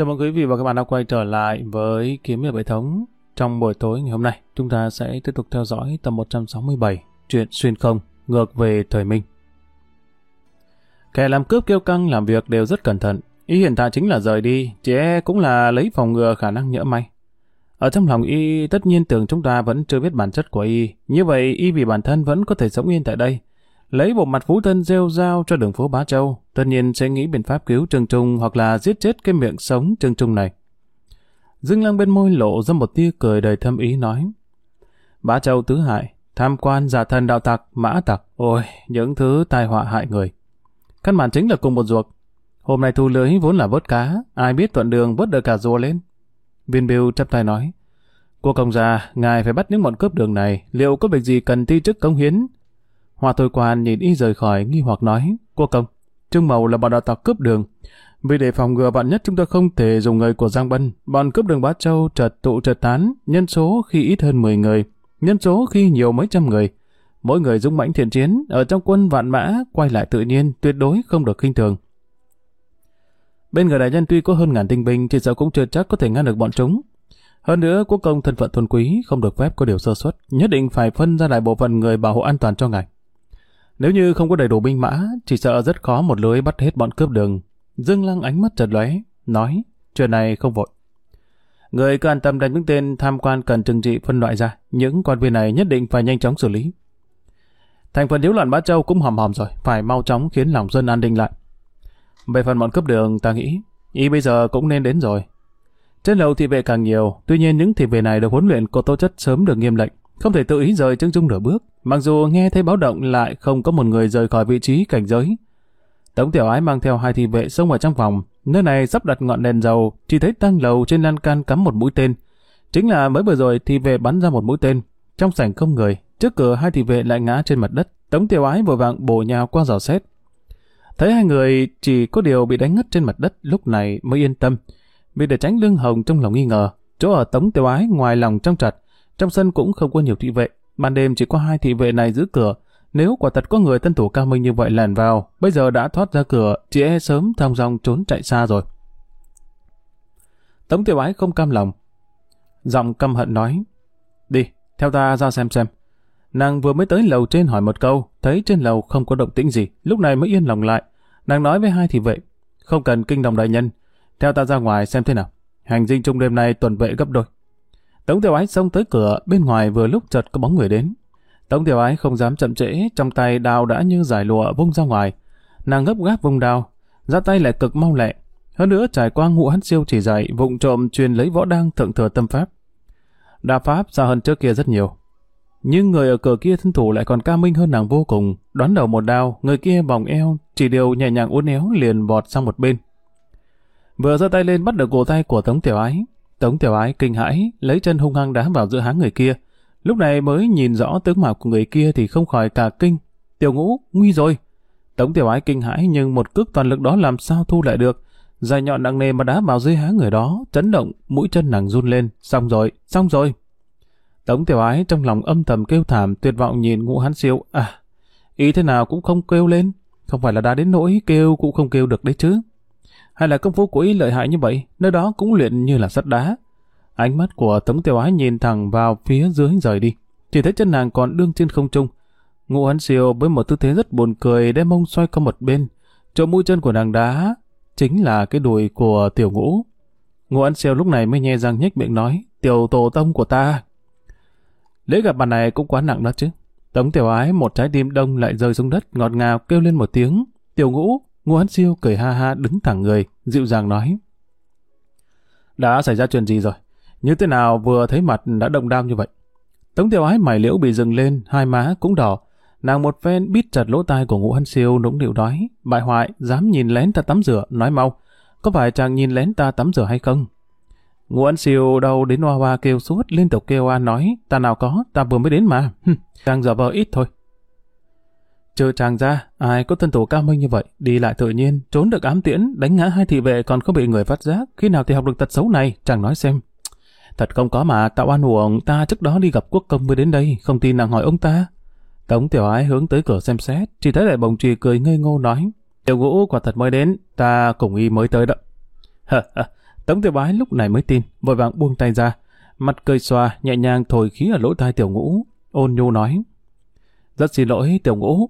Chào mừng quý vị và các bạn đã quay trở lại với Kiếm Hiệp Hệ Thống. Trong buổi tối ngày hôm nay, chúng ta sẽ tiếp tục theo dõi tập 167, chuyện xuyên không, ngược về thời Minh. Kẻ làm cướp kêu căng làm việc đều rất cẩn thận. Ý hiện tại chính là rời đi, chỉ e cũng là lấy phòng ngừa khả năng nhỡ may. Ở trong lòng y tất nhiên tưởng chúng ta vẫn chưa biết bản chất của y. Như vậy y vì bản thân vẫn có thể sống yên tại đây. Lấy bộ mặt phú thân rêu rao cho đường phố Bá Châu, tất nhiên sẽ nghĩ biện pháp cứu Trương Trung hoặc là giết chết cái miệng sống Trương Trung này. Dương Lăng bên môi lộ ra một tia cười đầy thâm ý nói. Bá Châu tứ hại, tham quan giả thần đạo tặc, mã tặc, ôi, những thứ tai họa hại người. Căn bản chính là cùng một ruột. Hôm nay thu lưới vốn là vớt cá, ai biết thuận đường vớt được cả rùa lên. Viên biêu chắp tay nói. Cô công gia, ngài phải bắt những bọn cướp đường này, liệu có việc gì cần ti chức công hiến? Hoa thôi quan nhìn y rời khỏi nghi hoặc nói, cô công, Trương Mậu là bọn đạo tặc cướp đường. Vì để phòng ngừa bạn nhất chúng ta không thể dùng người của Giang Bân, bọn cướp đường Bá Châu trật tụ trật tán, nhân số khi ít hơn 10 người, nhân số khi nhiều mấy trăm người. Mỗi người dũng mãnh thiện chiến, ở trong quân vạn mã, quay lại tự nhiên, tuyệt đối không được khinh thường. Bên người đại nhân tuy có hơn ngàn tinh binh, chỉ sợ cũng chưa chắc có thể ngăn được bọn chúng. Hơn nữa, quốc công thân phận thuần quý, không được phép có điều sơ suất, nhất định phải phân ra lại bộ phận người bảo hộ an toàn cho ngài. Nếu như không có đầy đủ binh mã, chỉ sợ rất khó một lưới bắt hết bọn cướp đường. Dương Lăng ánh mắt chợt lóe, nói, chuyện này không vội. Người cứ an tâm đánh những tên tham quan cần trừng trị phân loại ra, những quan viên này nhất định phải nhanh chóng xử lý. Thành phần điếu loạn Bá Châu cũng hòm hòm rồi, phải mau chóng khiến lòng dân an định lại. Về phần bọn cướp đường, ta nghĩ, ý bây giờ cũng nên đến rồi. Trên lầu thị vệ càng nhiều, tuy nhiên những thị vệ này được huấn luyện có tố chất sớm được nghiêm lệnh, không thể tự ý rời Trương Dung nửa bước. Mặc dù nghe thấy báo động lại không có một người rời khỏi vị trí cảnh giới. Tống Tiểu Ái mang theo hai thị vệ xông vào trong phòng, nơi này sắp đặt ngọn đèn dầu, chỉ thấy tăng lầu trên lan can cắm một mũi tên. Chính là mới vừa rồi thị vệ bắn ra một mũi tên. Trong sảnh không người, trước cửa hai thị vệ lại ngã trên mặt đất. Tống Tiểu Ái vội vàng bổ nhào qua dò xét. Thấy hai người chỉ có điều bị đánh ngất trên mặt đất lúc này mới yên tâm. Vì để tránh lương hồng trong lòng nghi ngờ, chỗ ở Tống Tiểu Ái ngoài lòng trong trạch trong sân cũng không có nhiều thị vệ, ban đêm chỉ có hai thị vệ này giữ cửa. Nếu quả thật có người tân thủ cao minh như vậy lẻn vào, bây giờ đã thoát ra cửa, chị e sớm thong dong trốn chạy xa rồi. Tống tiểu ái không cam lòng. Giọng căm hận nói, đi, theo ta ra xem xem. Nàng vừa mới tới lầu trên hỏi một câu, thấy trên lầu không có động tĩnh gì, lúc này mới yên lòng lại. Nàng nói với hai thị vệ, không cần kinh động đại nhân, theo ta ra ngoài xem thế nào. Hành dinh chung đêm nay tuần vệ gấp đôi. Tống Tiểu Ái xông tới cửa, bên ngoài vừa lúc chợt có bóng người đến. Tống Tiểu Ái không dám chậm trễ, trong tay đao đã như giải lụa vung ra ngoài. Nàng gấp gáp vung đao, ra tay lại cực mau lẹ. Hơn nữa trải qua ngũ hắn siêu chỉ dạy, vụng trộm truyền lấy võ đang thượng thừa tâm pháp. Đa pháp xa hơn trước kia rất nhiều. Nhưng người ở cửa kia thân thủ lại còn ca minh hơn nàng vô cùng. Đón đầu một đao, người kia vòng eo, chỉ điều nhẹ nhàng uốn éo liền vọt sang một bên. Vừa giơ tay lên bắt được cổ tay của Tống Tiểu Ái, Tống Tiểu Ái kinh hãi, lấy chân hung hăng đá vào giữa háng người kia. Lúc này mới nhìn rõ tướng mạo của người kia thì không khỏi cả kinh. Tiểu ngũ, nguy rồi. Tống Tiểu Ái kinh hãi nhưng một cước toàn lực đó làm sao thu lại được. Dài nhọn nặng nề mà đá vào dưới háng người đó, chấn động, mũi chân nàng run lên. Xong rồi, xong rồi. Tống Tiểu Ái trong lòng âm thầm kêu thảm tuyệt vọng nhìn ngũ hán siêu. À, ý thế nào cũng không kêu lên. Không phải là đã đến nỗi kêu cũng không kêu được đấy chứ hay là công phu của y lợi hại như vậy, nơi đó cũng luyện như là sắt đá. Ánh mắt của Tống Tiểu Ái nhìn thẳng vào phía dưới rời đi, chỉ thấy chân nàng còn đương trên không trung. Ngũ Hắn Siêu với một tư thế rất buồn cười đem mông xoay qua một bên, chỗ mũi chân của nàng đá chính là cái đùi của Tiểu Ngũ. Ngũ Hắn Siêu lúc này mới nghe răng nhếch miệng nói, Tiểu tổ tông của ta. Lễ gặp bà này cũng quá nặng đó chứ. Tống Tiểu Ái một trái tim đông lại rơi xuống đất ngọt ngào kêu lên một tiếng, Tiểu Ngũ, Ngô Hán Siêu cười ha ha đứng thẳng người, dịu dàng nói. Đã xảy ra chuyện gì rồi? Như thế nào vừa thấy mặt đã động đam như vậy? Tống tiểu ái mày liễu bị dừng lên, hai má cũng đỏ. Nàng một phen bít chặt lỗ tai của ngũ hân siêu nũng nịu đói Bại hoại, dám nhìn lén ta tắm rửa, nói mau. Có phải chàng nhìn lén ta tắm rửa hay không? Ngũ ân siêu đâu đến hoa hoa kêu suốt liên tục kêu an nói. Ta nào có, ta vừa mới đến mà. Chàng giờ vờ ít thôi. Trừ chàng ra, ai có thân thủ cao minh như vậy, đi lại tự nhiên, trốn được ám tiễn, đánh ngã hai thị vệ còn không bị người phát giác, khi nào thì học được tật xấu này, chàng nói xem. Thật không có mà, tạo an uổng, ta trước đó đi gặp quốc công mới đến đây, không tin nàng hỏi ông ta. Tống tiểu ái hướng tới cửa xem xét, chỉ thấy đại bồng trì cười ngây ngô nói. Tiểu ngũ quả thật mới đến, ta cùng y mới tới đó. Tống tiểu ái lúc này mới tin, vội vàng buông tay ra, mặt cười xòa nhẹ nhàng thổi khí ở lỗ tai tiểu ngũ, ôn nhu nói. Rất xin lỗi tiểu ngũ.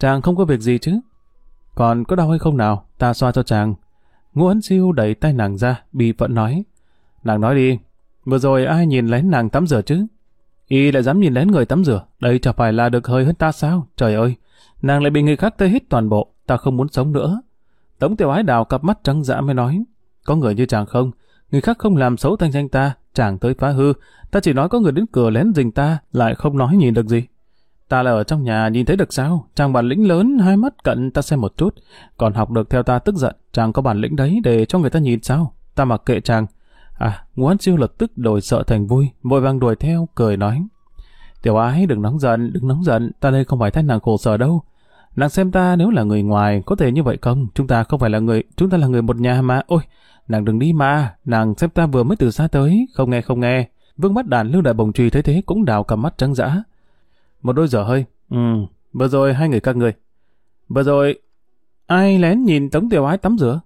Chàng không có việc gì chứ? Còn có đau hay không nào? Ta xoa cho chàng. Ngô ấn siêu đẩy tay nàng ra, bị phận nói. Nàng nói đi, vừa rồi ai nhìn lén nàng tắm rửa chứ? Y lại dám nhìn lén người tắm rửa, đây chẳng phải là được hơi hơn ta sao? Trời ơi, nàng lại bị người khác tê hít toàn bộ, ta không muốn sống nữa. Tống tiểu ái đào cặp mắt trắng dã mới nói, có người như chàng không, người khác không làm xấu thanh danh ta, chàng tới phá hư, ta chỉ nói có người đến cửa lén rình ta, lại không nói nhìn được gì. Ta là ở trong nhà nhìn thấy được sao, chàng bản lĩnh lớn, hai mắt cận ta xem một chút, còn học được theo ta tức giận, chàng có bản lĩnh đấy để cho người ta nhìn sao, ta mặc kệ chàng. À, Ngũ siêu lập tức đổi sợ thành vui, vội vàng đuổi theo, cười nói. Tiểu ái đừng nóng giận, đừng nóng giận, ta đây không phải thay nàng khổ sở đâu. Nàng xem ta nếu là người ngoài, có thể như vậy không? Chúng ta không phải là người, chúng ta là người một nhà mà. Ôi, nàng đừng đi mà, nàng xem ta vừa mới từ xa tới, không nghe không nghe. Vương mắt đàn lưu đại bồng trì thấy thế cũng đào cầm mắt trắng dã. Một đôi giờ hơi, ừ, vừa rồi hai người các người. Vừa rồi, ai lén nhìn Tống Tiểu Ái tắm rửa?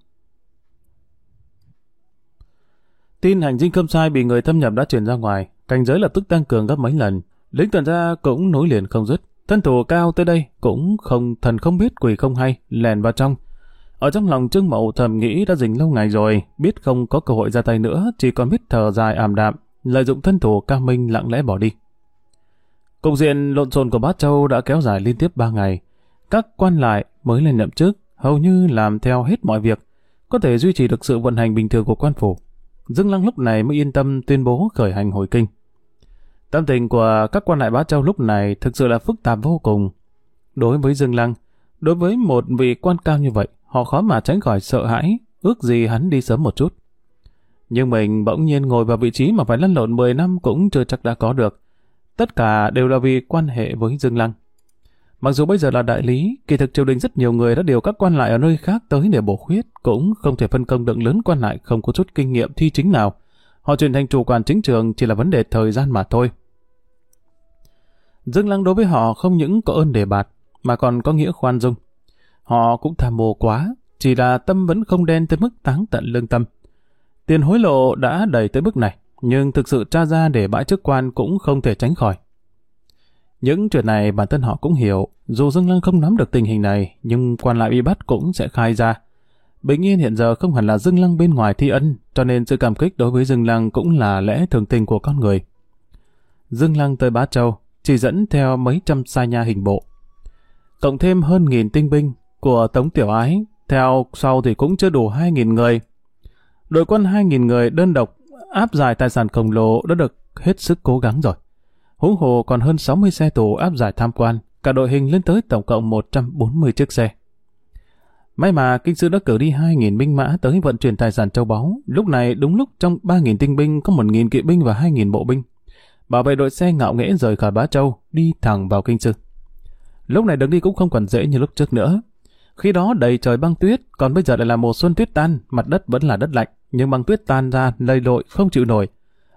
Tin hành dinh khâm sai bị người thâm nhập đã truyền ra ngoài, cảnh giới lập tức tăng cường gấp mấy lần. Lính tuần ra cũng nối liền không dứt. Thân thủ cao tới đây cũng không thần không biết quỷ không hay, lèn vào trong. Ở trong lòng Trương Mậu thầm nghĩ đã dình lâu ngày rồi, biết không có cơ hội ra tay nữa, chỉ còn biết thở dài ảm đạm, lợi dụng thân thủ cao minh lặng lẽ bỏ đi. Cục diện lộn xộn của Bát Châu đã kéo dài liên tiếp 3 ngày. Các quan lại mới lên nhậm chức, hầu như làm theo hết mọi việc, có thể duy trì được sự vận hành bình thường của quan phủ. Dương Lăng lúc này mới yên tâm tuyên bố khởi hành hồi kinh. Tâm tình của các quan lại Bá Châu lúc này thực sự là phức tạp vô cùng. Đối với Dương Lăng, đối với một vị quan cao như vậy, họ khó mà tránh khỏi sợ hãi, ước gì hắn đi sớm một chút. Nhưng mình bỗng nhiên ngồi vào vị trí mà phải lăn lộn 10 năm cũng chưa chắc đã có được. Tất cả đều là vì quan hệ với Dương Lăng. Mặc dù bây giờ là đại lý, kỳ thực triều đình rất nhiều người đã điều các quan lại ở nơi khác tới để bổ khuyết, cũng không thể phân công lượng lớn quan lại không có chút kinh nghiệm thi chính nào. Họ chuyển thành chủ quản chính trường chỉ là vấn đề thời gian mà thôi. Dương Lăng đối với họ không những có ơn đề bạt, mà còn có nghĩa khoan dung. Họ cũng tham mồ quá, chỉ là tâm vẫn không đen tới mức táng tận lương tâm. Tiền hối lộ đã đầy tới mức này, nhưng thực sự tra ra để bãi chức quan cũng không thể tránh khỏi. Những chuyện này bản thân họ cũng hiểu, dù Dương Lăng không nắm được tình hình này, nhưng quan lại bị bắt cũng sẽ khai ra. Bình yên hiện giờ không hẳn là Dương Lăng bên ngoài thi ân, cho nên sự cảm kích đối với Dương Lăng cũng là lẽ thường tình của con người. Dương Lăng tới Bá Châu, chỉ dẫn theo mấy trăm sai nha hình bộ. Cộng thêm hơn nghìn tinh binh của Tống Tiểu Ái, theo sau thì cũng chưa đủ hai nghìn người. Đội quân hai nghìn người đơn độc áp giải tài sản khổng lồ đã được hết sức cố gắng rồi. Huống hồ còn hơn 60 xe tù áp giải tham quan, cả đội hình lên tới tổng cộng 140 chiếc xe. May mà kinh sư đã cử đi 2.000 binh mã tới vận chuyển tài sản châu báu. Lúc này đúng lúc trong 3.000 tinh binh có 1.000 kỵ binh và 2.000 bộ binh. Bảo vệ đội xe ngạo nghễ rời khỏi Bá Châu, đi thẳng vào kinh sư. Lúc này đường đi cũng không còn dễ như lúc trước nữa. Khi đó đầy trời băng tuyết, còn bây giờ lại là mùa xuân tuyết tan, mặt đất vẫn là đất lạnh, nhưng băng tuyết tan ra lầy lội không chịu nổi.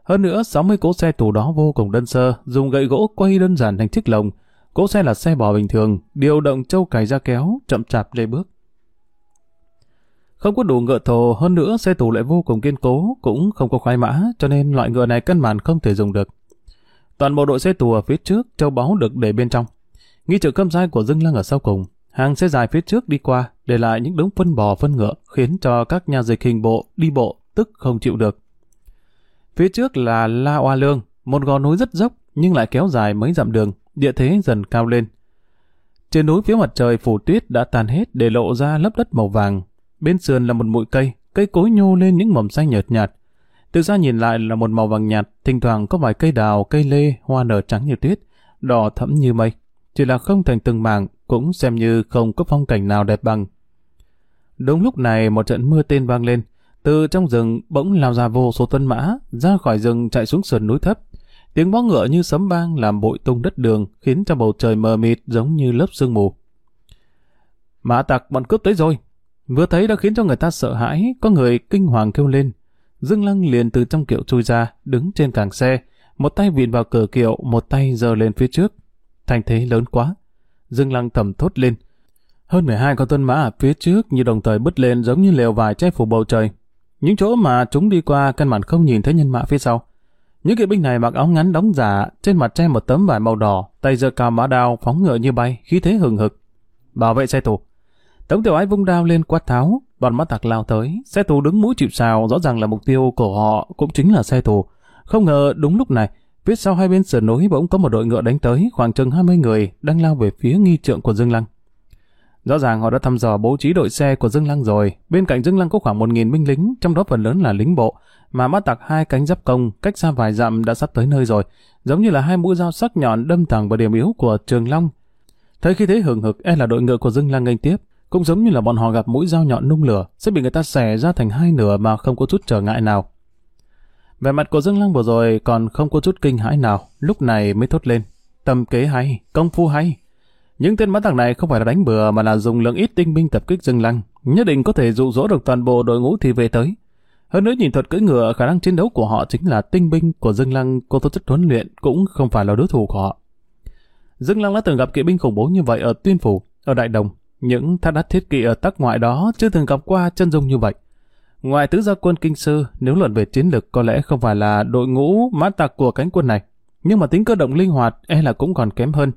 Hơn nữa, 60 cỗ xe tù đó vô cùng đơn sơ, dùng gậy gỗ quay đơn giản thành chiếc lồng. Cỗ xe là xe bò bình thường, điều động châu cày ra kéo, chậm chạp lê bước. Không có đủ ngựa thồ, hơn nữa xe tù lại vô cùng kiên cố, cũng không có khoái mã, cho nên loại ngựa này căn bản không thể dùng được. Toàn bộ đội xe tù ở phía trước, châu báu được để bên trong. Nghi trự cơm dai của Dương Lăng ở sau cùng, hàng xe dài phía trước đi qua, để lại những đống phân bò phân ngựa, khiến cho các nhà dịch hình bộ đi bộ tức không chịu được. Phía trước là La Oa Lương, một gò núi rất dốc nhưng lại kéo dài mấy dặm đường, địa thế dần cao lên. Trên núi phía mặt trời phủ tuyết đã tan hết để lộ ra lớp đất màu vàng. Bên sườn là một bụi cây, cây cối nhô lên những mầm xanh nhợt nhạt. Từ xa nhìn lại là một màu vàng nhạt, thỉnh thoảng có vài cây đào, cây lê, hoa nở trắng như tuyết, đỏ thẫm như mây. Chỉ là không thành từng mảng, cũng xem như không có phong cảnh nào đẹp bằng. Đúng lúc này một trận mưa tên vang lên, từ trong rừng bỗng lao ra vô số tân mã, ra khỏi rừng chạy xuống sườn núi thấp. Tiếng bó ngựa như sấm vang làm bụi tung đất đường, khiến cho bầu trời mờ mịt giống như lớp sương mù. Mã tặc bọn cướp tới rồi. Vừa thấy đã khiến cho người ta sợ hãi, có người kinh hoàng kêu lên. Dương Lăng liền từ trong kiệu chui ra, đứng trên càng xe, một tay vịn vào cửa kiệu, một tay giơ lên phía trước. Thành thế lớn quá. Dương Lăng thầm thốt lên. Hơn 12 con tuân mã ở phía trước như đồng thời bứt lên giống như lều vải che phủ bầu trời. những chỗ mà chúng đi qua căn bản không nhìn thấy nhân mã phía sau. Những kỵ binh này mặc áo ngắn đóng giả, trên mặt che một tấm vải màu đỏ, tay giơ cao mã đao phóng ngựa như bay, khí thế hừng hực. Bảo vệ xe tù. Tống tiểu ái vung đao lên quát tháo, bọn mắt tặc lao tới, xe tù đứng mũi chịu sào, rõ ràng là mục tiêu của họ cũng chính là xe tù. Không ngờ đúng lúc này, phía sau hai bên sườn núi bỗng có một đội ngựa đánh tới, khoảng chừng 20 người đang lao về phía nghi trượng của Dương Lăng. Rõ ràng họ đã thăm dò bố trí đội xe của Dương Lăng rồi. Bên cạnh Dương Lăng có khoảng 1.000 binh lính, trong đó phần lớn là lính bộ, mà mắt tặc hai cánh giáp công, cách xa vài dặm đã sắp tới nơi rồi, giống như là hai mũi dao sắc nhọn đâm thẳng vào điểm yếu của Trường Long. Thấy khi thế hừng hực, e là đội ngựa của Dương Lăng nghênh tiếp, cũng giống như là bọn họ gặp mũi dao nhọn nung lửa, sẽ bị người ta xẻ ra thành hai nửa mà không có chút trở ngại nào. Vẻ mặt của Dương Lăng vừa rồi còn không có chút kinh hãi nào, lúc này mới thốt lên. Tâm kế hay, công phu hay. Những tên mã tặc này không phải là đánh bừa mà là dùng lượng ít tinh binh tập kích Dương Lăng, nhất định có thể dụ dỗ được toàn bộ đội ngũ thì về tới. Hơn nữa nhìn thuật cưỡi ngựa, khả năng chiến đấu của họ chính là tinh binh của Dương Lăng có tố chất huấn luyện cũng không phải là đối thủ của họ. Dương Lăng đã từng gặp kỵ binh khủng bố như vậy ở Tuyên Phủ, ở Đại Đồng. Những thác đắt thiết kỵ ở tắc ngoại đó chưa từng gặp qua chân dung như vậy. Ngoài tứ gia quân kinh sư, nếu luận về chiến lược có lẽ không phải là đội ngũ mã tặc của cánh quân này, nhưng mà tính cơ động linh hoạt e là cũng còn kém hơn.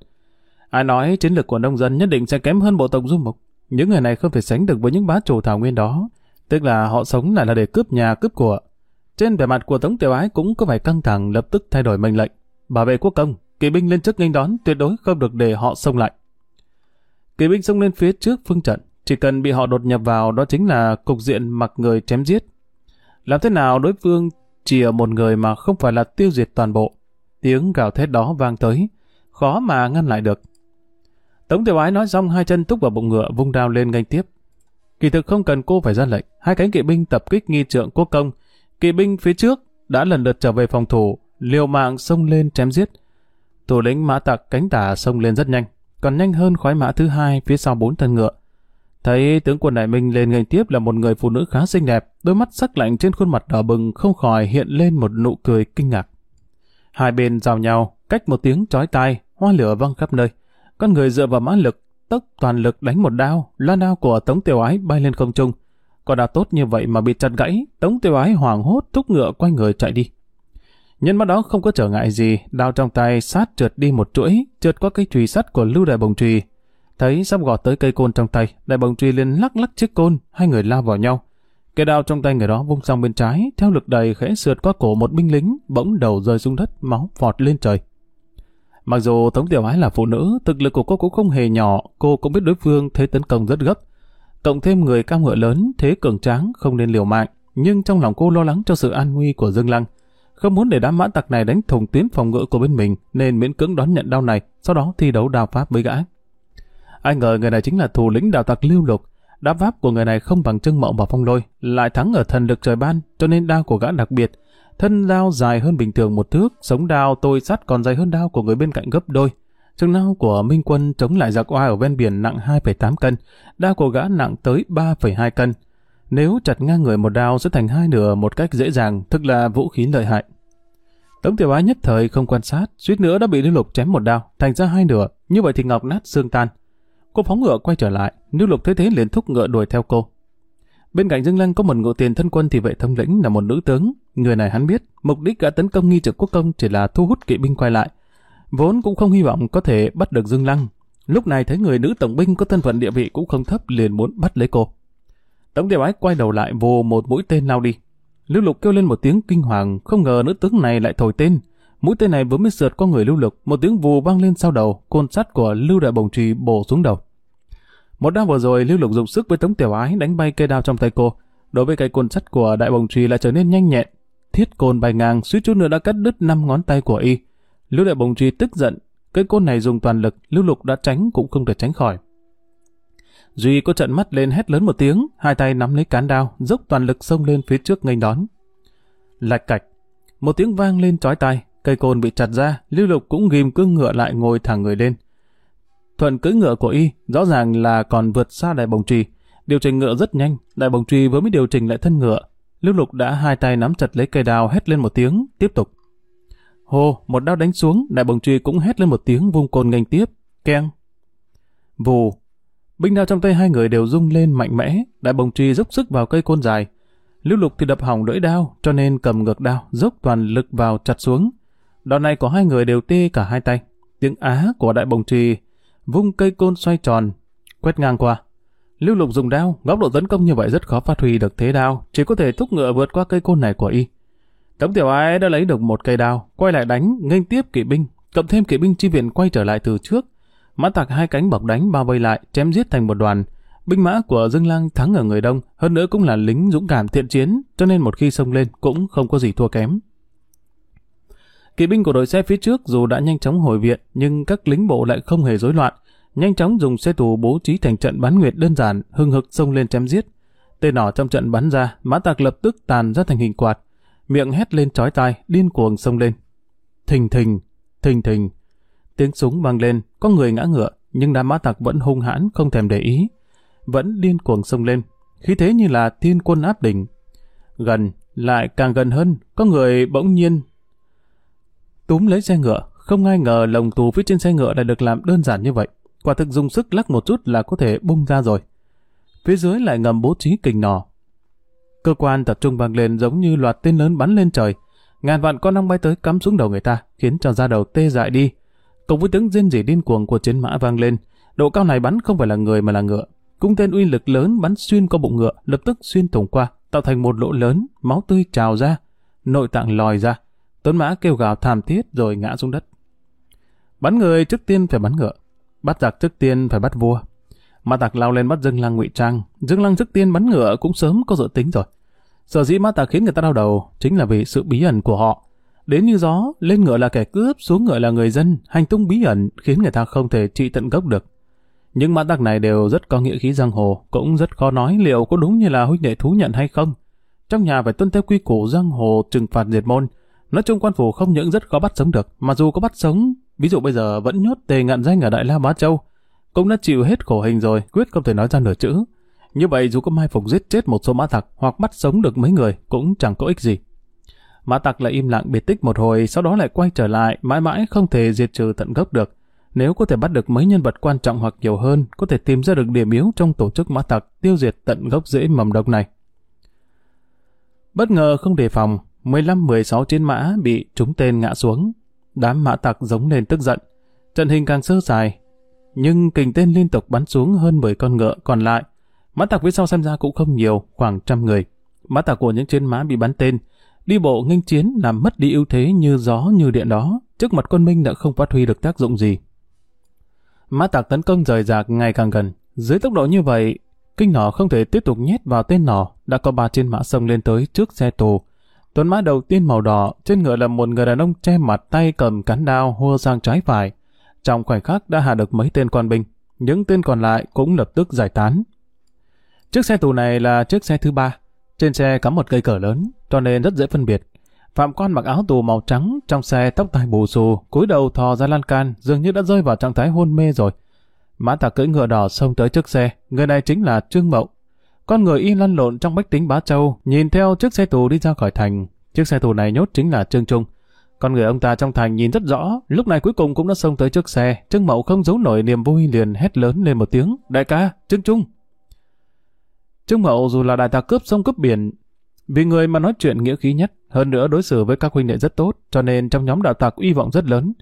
Ai nói chiến lược của nông dân nhất định sẽ kém hơn bộ tộc du mục. Những người này không thể sánh được với những bá chủ thảo nguyên đó. Tức là họ sống lại là để cướp nhà cướp của. Trên vẻ mặt của Tống Tiểu Ái cũng có vẻ căng thẳng lập tức thay đổi mệnh lệnh. Bảo vệ quốc công, kỵ binh lên trước nghênh đón tuyệt đối không được để họ xông lại. Kỵ binh xông lên phía trước phương trận, chỉ cần bị họ đột nhập vào đó chính là cục diện mặc người chém giết. Làm thế nào đối phương chỉ ở một người mà không phải là tiêu diệt toàn bộ. Tiếng gào thét đó vang tới, khó mà ngăn lại được. Tống Tiểu Ái nói xong hai chân túc vào bụng ngựa vung đao lên ngay tiếp. Kỳ thực không cần cô phải ra lệnh, hai cánh kỵ binh tập kích nghi trượng quốc công. Kỵ binh phía trước đã lần lượt trở về phòng thủ, liều mạng xông lên chém giết. Thủ lĩnh mã tặc cánh tả xông lên rất nhanh, còn nhanh hơn khoái mã thứ hai phía sau bốn thân ngựa. Thấy tướng quân Đại Minh lên nghênh tiếp là một người phụ nữ khá xinh đẹp, đôi mắt sắc lạnh trên khuôn mặt đỏ bừng không khỏi hiện lên một nụ cười kinh ngạc. Hai bên giao nhau, cách một tiếng chói tai, hoa lửa văng khắp nơi. Con người dựa vào mã lực, tốc toàn lực đánh một đao, loan đao của Tống Tiểu Ái bay lên không trung. còn đao tốt như vậy mà bị chặt gãy, Tống Tiểu Ái hoảng hốt thúc ngựa quay người chạy đi. Nhân mắt đó không có trở ngại gì, đao trong tay sát trượt đi một chuỗi, trượt qua cây chùy sắt của Lưu Đại Bồng Trùy. Thấy sắp gọt tới cây côn trong tay, Đại Bồng truy liền lắc lắc chiếc côn, hai người lao vào nhau. Cây đao trong tay người đó vung sang bên trái, theo lực đầy khẽ sượt qua cổ một binh lính, bỗng đầu rơi xuống đất, máu phọt lên trời. Mặc dù Tống Tiểu Ái là phụ nữ, thực lực của cô cũng không hề nhỏ, cô cũng biết đối phương thế tấn công rất gấp. Cộng thêm người cao ngựa lớn, thế cường tráng, không nên liều mạng, nhưng trong lòng cô lo lắng cho sự an nguy của Dương Lăng. Không muốn để đám mã tặc này đánh thùng tuyến phòng ngự của bên mình, nên miễn cưỡng đón nhận đau này, sau đó thi đấu đao pháp với gã. Ai ngờ người này chính là thủ lĩnh đạo tặc lưu lục. Đao pháp của người này không bằng trưng mộng và phong lôi, lại thắng ở thần lực trời ban, cho nên đao của gã đặc biệt, Thân đao dài hơn bình thường một thước, sống đao tôi sắt còn dài hơn đao của người bên cạnh gấp đôi. Trường đao của Minh Quân chống lại giặc oai ở ven biển nặng 2,8 cân, đao của gã nặng tới 3,2 cân. Nếu chặt ngang người một đao sẽ thành hai nửa một cách dễ dàng, thực là vũ khí lợi hại. Tống tiểu ái nhất thời không quan sát, suýt nữa đã bị Lưu Lục chém một đao, thành ra hai nửa, như vậy thì ngọc nát xương tan. Cô phóng ngựa quay trở lại, Lưu Lục thấy thế liền thúc ngựa đuổi theo cô. Bên cạnh Dương Lăng có một ngựa tiền thân quân thì vệ thống lĩnh là một nữ tướng. Người này hắn biết, mục đích gã tấn công nghi trực quốc công chỉ là thu hút kỵ binh quay lại. Vốn cũng không hy vọng có thể bắt được Dương Lăng. Lúc này thấy người nữ tổng binh có thân phận địa vị cũng không thấp liền muốn bắt lấy cô. Tống Tiểu Ái quay đầu lại vồ một mũi tên lao đi. Lưu Lục kêu lên một tiếng kinh hoàng, không ngờ nữ tướng này lại thổi tên. Mũi tên này vừa mới sượt qua người Lưu Lục, một tiếng vù vang lên sau đầu, côn sắt của Lưu Đại Bồng Trì bổ xuống đầu. Một đao vừa rồi Lưu Lục dùng sức với Tống Tiểu Ái đánh bay cây đao trong tay cô. Đối với cây côn sắt của đại bồng trì lại trở nên nhanh nhẹn. Thiết côn bay ngang suýt chút nữa đã cắt đứt năm ngón tay của y. Lưu đại bồng trì tức giận, cây côn này dùng toàn lực, Lưu Lục đã tránh cũng không thể tránh khỏi. Duy có trận mắt lên hét lớn một tiếng, hai tay nắm lấy cán đao, dốc toàn lực xông lên phía trước nghênh đón. Lạch cạch, một tiếng vang lên chói tai, cây côn bị chặt ra, Lưu Lục cũng ghim cương ngựa lại ngồi thẳng người lên. Thuận cưỡi ngựa của y rõ ràng là còn vượt xa đại bồng trì. Điều chỉnh ngựa rất nhanh, đại bồng trì vừa mới điều chỉnh lại thân ngựa. Lưu Lục đã hai tay nắm chặt lấy cây đao hét lên một tiếng, tiếp tục. Hồ, một đao đánh xuống, đại bồng trì cũng hét lên một tiếng vung côn nghênh tiếp, keng. Vù, binh đao trong tay hai người đều rung lên mạnh mẽ, đại bồng trì dốc sức vào cây côn dài. Lưu Lục thì đập hỏng lưỡi đao, cho nên cầm ngược đao, dốc toàn lực vào chặt xuống. Đoạn này có hai người đều tê cả hai tay. Tiếng á của đại bồng trì vung cây côn xoay tròn, quét ngang qua. Lưu Lục dùng đao, góc độ tấn công như vậy rất khó phát huy được thế đao, chỉ có thể thúc ngựa vượt qua cây côn này của y. Tống Tiểu Ái đã lấy được một cây đao, quay lại đánh, nghênh tiếp kỵ binh, cộng thêm kỵ binh chi viện quay trở lại từ trước. Mã tạc hai cánh bọc đánh bao vây lại, chém giết thành một đoàn. Binh mã của Dương Lang thắng ở người đông, hơn nữa cũng là lính dũng cảm thiện chiến, cho nên một khi xông lên cũng không có gì thua kém. Kỵ binh của đội xe phía trước dù đã nhanh chóng hồi viện, nhưng các lính bộ lại không hề rối loạn, nhanh chóng dùng xe tù bố trí thành trận bắn nguyệt đơn giản, hưng hực xông lên chém giết. Tên nỏ trong trận bắn ra, mã tạc lập tức tàn ra thành hình quạt, miệng hét lên chói tai, điên cuồng xông lên. Thình thình, thình thình, tiếng súng vang lên, có người ngã ngựa, nhưng đám mã tặc vẫn hung hãn không thèm để ý, vẫn điên cuồng xông lên, khí thế như là thiên quân áp đỉnh. Gần, lại càng gần hơn, có người bỗng nhiên túm lấy xe ngựa, không ai ngờ lồng tù phía trên xe ngựa lại được làm đơn giản như vậy. Quả thực dùng sức lắc một chút là có thể bung ra rồi. Phía dưới lại ngầm bố trí kình nỏ. Cơ quan tập trung vang lên giống như loạt tên lớn bắn lên trời. Ngàn vạn con ong bay tới cắm xuống đầu người ta, khiến cho da đầu tê dại đi. Cùng với tiếng rên rỉ điên cuồng của chiến mã vang lên, độ cao này bắn không phải là người mà là ngựa. Cung tên uy lực lớn bắn xuyên qua bụng ngựa, lập tức xuyên thủng qua, tạo thành một lỗ lớn, máu tươi trào ra, nội tạng lòi ra. Tuấn mã kêu gào thảm thiết rồi ngã xuống đất. Bắn người trước tiên phải bắn ngựa, bắt giặc trước tiên phải bắt vua. Mã tặc lao lên bắt Dương Lăng ngụy trang, Dương Lăng trước tiên bắn ngựa cũng sớm có dự tính rồi. Sở dĩ mã tặc khiến người ta đau đầu chính là vì sự bí ẩn của họ. Đến như gió, lên ngựa là kẻ cướp, xuống ngựa là người dân, hành tung bí ẩn khiến người ta không thể trị tận gốc được. Những mã tặc này đều rất có nghĩa khí giang hồ, cũng rất khó nói liệu có đúng như là huynh đệ thú nhận hay không. Trong nhà phải tuân theo quy củ giang hồ trừng phạt diệt môn. Nói chung quan phủ không những rất khó bắt sống được, mà dù có bắt sống, ví dụ bây giờ vẫn nhốt tề ngạn danh ở Đại La Bá Châu, cũng đã chịu hết khổ hình rồi, quyết không thể nói ra nửa chữ. Như vậy dù có mai phục giết chết một số mã tặc hoặc bắt sống được mấy người cũng chẳng có ích gì. Mã tặc lại im lặng biệt tích một hồi, sau đó lại quay trở lại, mãi mãi không thể diệt trừ tận gốc được. Nếu có thể bắt được mấy nhân vật quan trọng hoặc nhiều hơn, có thể tìm ra được điểm yếu trong tổ chức mã tặc, tiêu diệt tận gốc rễ mầm độc này. Bất ngờ không đề phòng, 15-16 chiến mã bị trúng tên ngã xuống. Đám mã tặc giống lên tức giận. Trận hình càng sơ dài, nhưng kình tên liên tục bắn xuống hơn 10 con ngựa còn lại. Mã tặc phía sau xem ra cũng không nhiều, khoảng trăm người. Mã tặc của những chiến mã bị bắn tên, đi bộ nghênh chiến làm mất đi ưu thế như gió như điện đó, trước mặt quân Minh đã không phát huy được tác dụng gì. Mã tặc tấn công rời rạc ngày càng gần. Dưới tốc độ như vậy, kinh nỏ không thể tiếp tục nhét vào tên nỏ, đã có ba trên mã sông lên tới trước xe tù. Tuấn mã đầu tiên màu đỏ, trên ngựa là một người đàn ông che mặt tay cầm cán đao hua sang trái phải. Trong khoảnh khắc đã hạ được mấy tên quan binh, những tên còn lại cũng lập tức giải tán. Chiếc xe tù này là chiếc xe thứ ba. Trên xe cắm một cây cờ lớn, cho nên rất dễ phân biệt. Phạm quan mặc áo tù màu trắng, trong xe tóc tai bù xù, cúi đầu thò ra lan can, dường như đã rơi vào trạng thái hôn mê rồi. Mã tạc cưỡi ngựa đỏ xông tới trước xe, người này chính là Trương Mậu. Con người y lăn lộn trong bách tính Bá Châu, nhìn theo chiếc xe tù đi ra khỏi thành. Chiếc xe tù này nhốt chính là Trương Trung. Con người ông ta trong thành nhìn rất rõ, lúc này cuối cùng cũng đã xông tới trước xe. Trương Mậu không giấu nổi niềm vui liền hét lớn lên một tiếng, đại ca, Trương Trung. Trương Mậu dù là đại tạc cướp sông cướp biển, vì người mà nói chuyện nghĩa khí nhất, hơn nữa đối xử với các huynh đệ rất tốt, cho nên trong nhóm đạo tặc uy vọng rất lớn.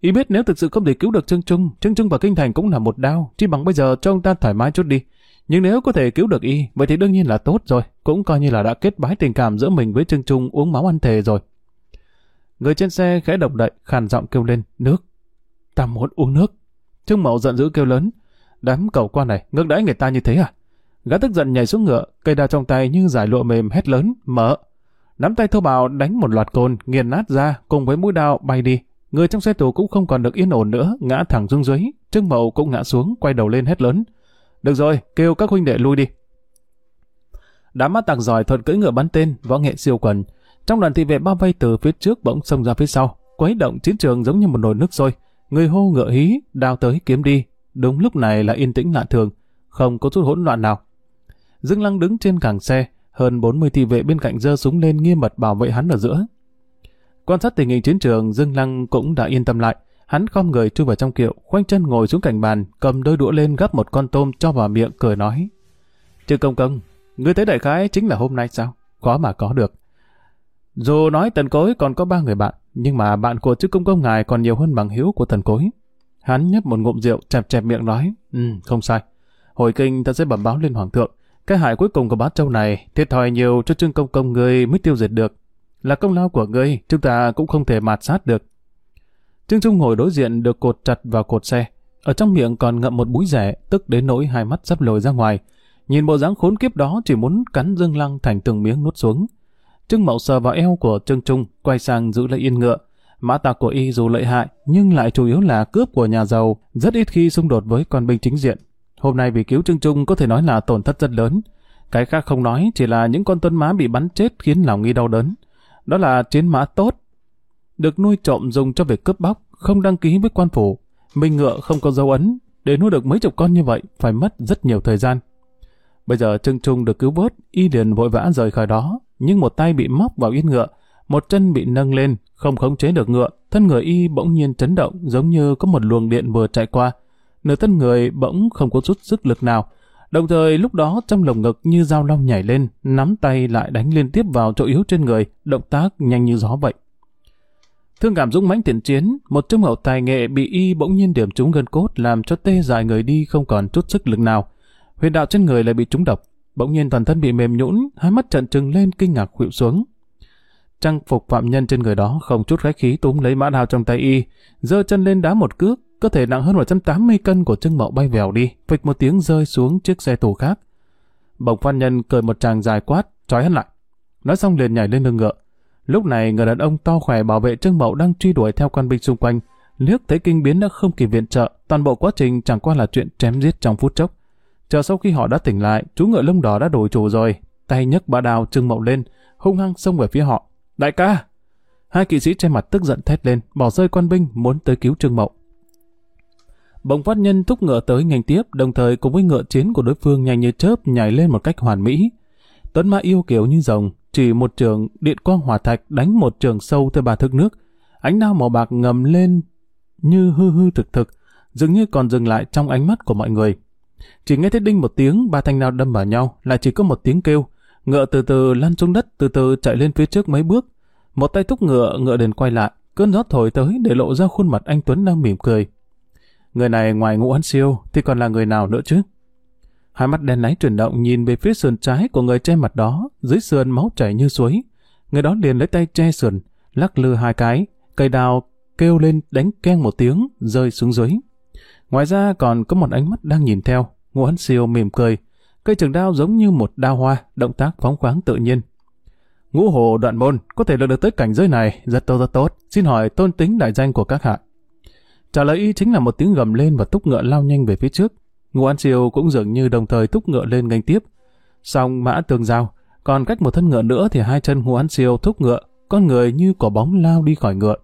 y biết nếu thực sự không thể cứu được Trương Trung, Trương Trung và Kinh Thành cũng là một đau, chỉ bằng bây giờ cho ông ta thoải mái chút đi. Nhưng nếu có thể cứu được y, vậy thì đương nhiên là tốt rồi, cũng coi như là đã kết bái tình cảm giữa mình với Trương Trung uống máu ăn thề rồi. Người trên xe khẽ động đậy, khàn giọng kêu lên, nước. Ta muốn uống nước. Trương Mậu giận dữ kêu lớn, đám cầu quan này, ngược đãi người ta như thế à? Gã tức giận nhảy xuống ngựa, cây đao trong tay như giải lụa mềm hét lớn, mở. Nắm tay thô bào đánh một loạt côn, nghiền nát ra, cùng với mũi đao bay đi. Người trong xe tù cũng không còn được yên ổn nữa, ngã thẳng xuống dưới. Trương Mậu cũng ngã xuống, quay đầu lên hét lớn. Được rồi, kêu các huynh đệ lui đi. Đám mắt tạc giỏi thuận cưỡi ngựa bắn tên, võ nghệ siêu quần. Trong đoàn thị vệ bao vây từ phía trước bỗng xông ra phía sau, quấy động chiến trường giống như một nồi nước sôi. Người hô ngựa hí, đao tới kiếm đi. Đúng lúc này là yên tĩnh lạ thường, không có chút hỗn loạn nào. Dương Lăng đứng trên càng xe, hơn 40 thị vệ bên cạnh giơ súng lên nghiêm mật bảo vệ hắn ở giữa. Quan sát tình hình chiến trường, Dương Lăng cũng đã yên tâm lại. Hắn khom người chui vào trong kiệu, khoanh chân ngồi xuống cạnh bàn, cầm đôi đũa lên gắp một con tôm cho vào miệng cười nói. Chứ công công, ngươi tới đại khái chính là hôm nay sao? khó mà có được. Dù nói tần cối còn có ba người bạn, nhưng mà bạn của chứ công công ngài còn nhiều hơn bằng hiếu của tần cối. Hắn nhấp một ngụm rượu, chẹp chẹp miệng nói, ừ, không sai. Hồi kinh ta sẽ bẩm báo lên hoàng thượng. Cái hại cuối cùng của bát châu này, thiệt thòi nhiều cho trương công công người mới tiêu diệt được. Là công lao của ngươi, chúng ta cũng không thể mạt sát được. Trương Trung ngồi đối diện được cột chặt vào cột xe. Ở trong miệng còn ngậm một búi rẻ, tức đến nỗi hai mắt sắp lồi ra ngoài. Nhìn bộ dáng khốn kiếp đó chỉ muốn cắn dương lăng thành từng miếng nuốt xuống. Trương Mậu sờ vào eo của Trương Trung, quay sang giữ lấy yên ngựa. Mã tạc của y dù lợi hại, nhưng lại chủ yếu là cướp của nhà giàu, rất ít khi xung đột với con binh chính diện. Hôm nay vì cứu Trương Trung có thể nói là tổn thất rất lớn. Cái khác không nói, chỉ là những con tuân má bị bắn chết khiến lòng nghi đau đớn. Đó là chiến mã tốt, được nuôi trộm dùng cho việc cướp bóc, không đăng ký với quan phủ. Minh ngựa không có dấu ấn, để nuôi được mấy chục con như vậy phải mất rất nhiều thời gian. Bây giờ Trưng Trung được cứu vớt, y liền vội vã rời khỏi đó, nhưng một tay bị móc vào yên ngựa, một chân bị nâng lên, không khống chế được ngựa, thân người y bỗng nhiên chấn động giống như có một luồng điện vừa chạy qua. Nửa thân người bỗng không có chút sức lực nào, đồng thời lúc đó trong lồng ngực như dao long nhảy lên, nắm tay lại đánh liên tiếp vào chỗ yếu trên người, động tác nhanh như gió vậy. Thương cảm dũng mãnh tiền chiến, một trung hậu tài nghệ bị y bỗng nhiên điểm trúng gân cốt làm cho tê dại người đi không còn chút sức lực nào. Huyền đạo trên người lại bị trúng độc, bỗng nhiên toàn thân bị mềm nhũn, hai mắt trận trừng lên kinh ngạc khuỵu xuống. Trang phục phạm nhân trên người đó không chút khách khí túm lấy mã đao trong tay y, giơ chân lên đá một cước, cơ thể nặng hơn 180 cân của Trương Mậu bay vèo đi, phịch một tiếng rơi xuống chiếc xe tù khác. Bộc phan nhân cười một tràng dài quát, trói hắn lại. Nói xong liền nhảy lên lưng ngựa. Lúc này người đàn ông to khỏe bảo vệ Trương Mậu đang truy đuổi theo quan binh xung quanh. Liếc thấy kinh biến đã không kịp viện trợ, toàn bộ quá trình chẳng qua là chuyện chém giết trong phút chốc. Chờ sau khi họ đã tỉnh lại, chú ngựa lông đỏ đã đổi chủ rồi, tay nhấc bà đào Trương Mậu lên, hung hăng xông về phía họ. Đại ca! Hai kỵ sĩ che mặt tức giận thét lên, bỏ rơi quan binh muốn tới cứu Trương Mậu. Bồng phát nhân thúc ngựa tới ngành tiếp, đồng thời cùng với ngựa chiến của đối phương nhanh như chớp nhảy lên một cách hoàn mỹ. Tuấn Mã yêu kiểu như rồng, chỉ một trường điện quang hỏa thạch đánh một trường sâu tới ba thước nước. Ánh đao màu bạc ngầm lên như hư hư thực thực, dường như còn dừng lại trong ánh mắt của mọi người. Chỉ nghe thấy đinh một tiếng, ba thanh đao đâm vào nhau, lại chỉ có một tiếng kêu. Ngựa từ từ lăn xuống đất, từ từ chạy lên phía trước mấy bước. Một tay thúc ngựa, ngựa đền quay lại, cơn gió thổi tới để lộ ra khuôn mặt anh Tuấn đang mỉm cười. Người này ngoài ngũ hắn siêu thì còn là người nào nữa chứ? Hai mắt đen láy chuyển động nhìn về phía sườn trái của người che mặt đó, dưới sườn máu chảy như suối. Người đó liền lấy tay che sườn, lắc lư hai cái, cây đào kêu lên đánh keng một tiếng, rơi xuống dưới. Ngoài ra còn có một ánh mắt đang nhìn theo, ngũ hắn siêu mỉm cười. Cây trường đao giống như một đao hoa, động tác phóng khoáng tự nhiên. Ngũ hồ đoạn môn, có thể được tới cảnh giới này, rất tốt rất tốt. Xin hỏi tôn tính đại danh của các hạ. Trả lời y chính là một tiếng gầm lên và túc ngựa lao nhanh về phía trước. Ngô An Siêu cũng dường như đồng thời thúc ngựa lên nghênh tiếp. Xong mã tường giao, còn cách một thân ngựa nữa thì hai chân Ngô An Siêu thúc ngựa, con người như quả bóng lao đi khỏi ngựa.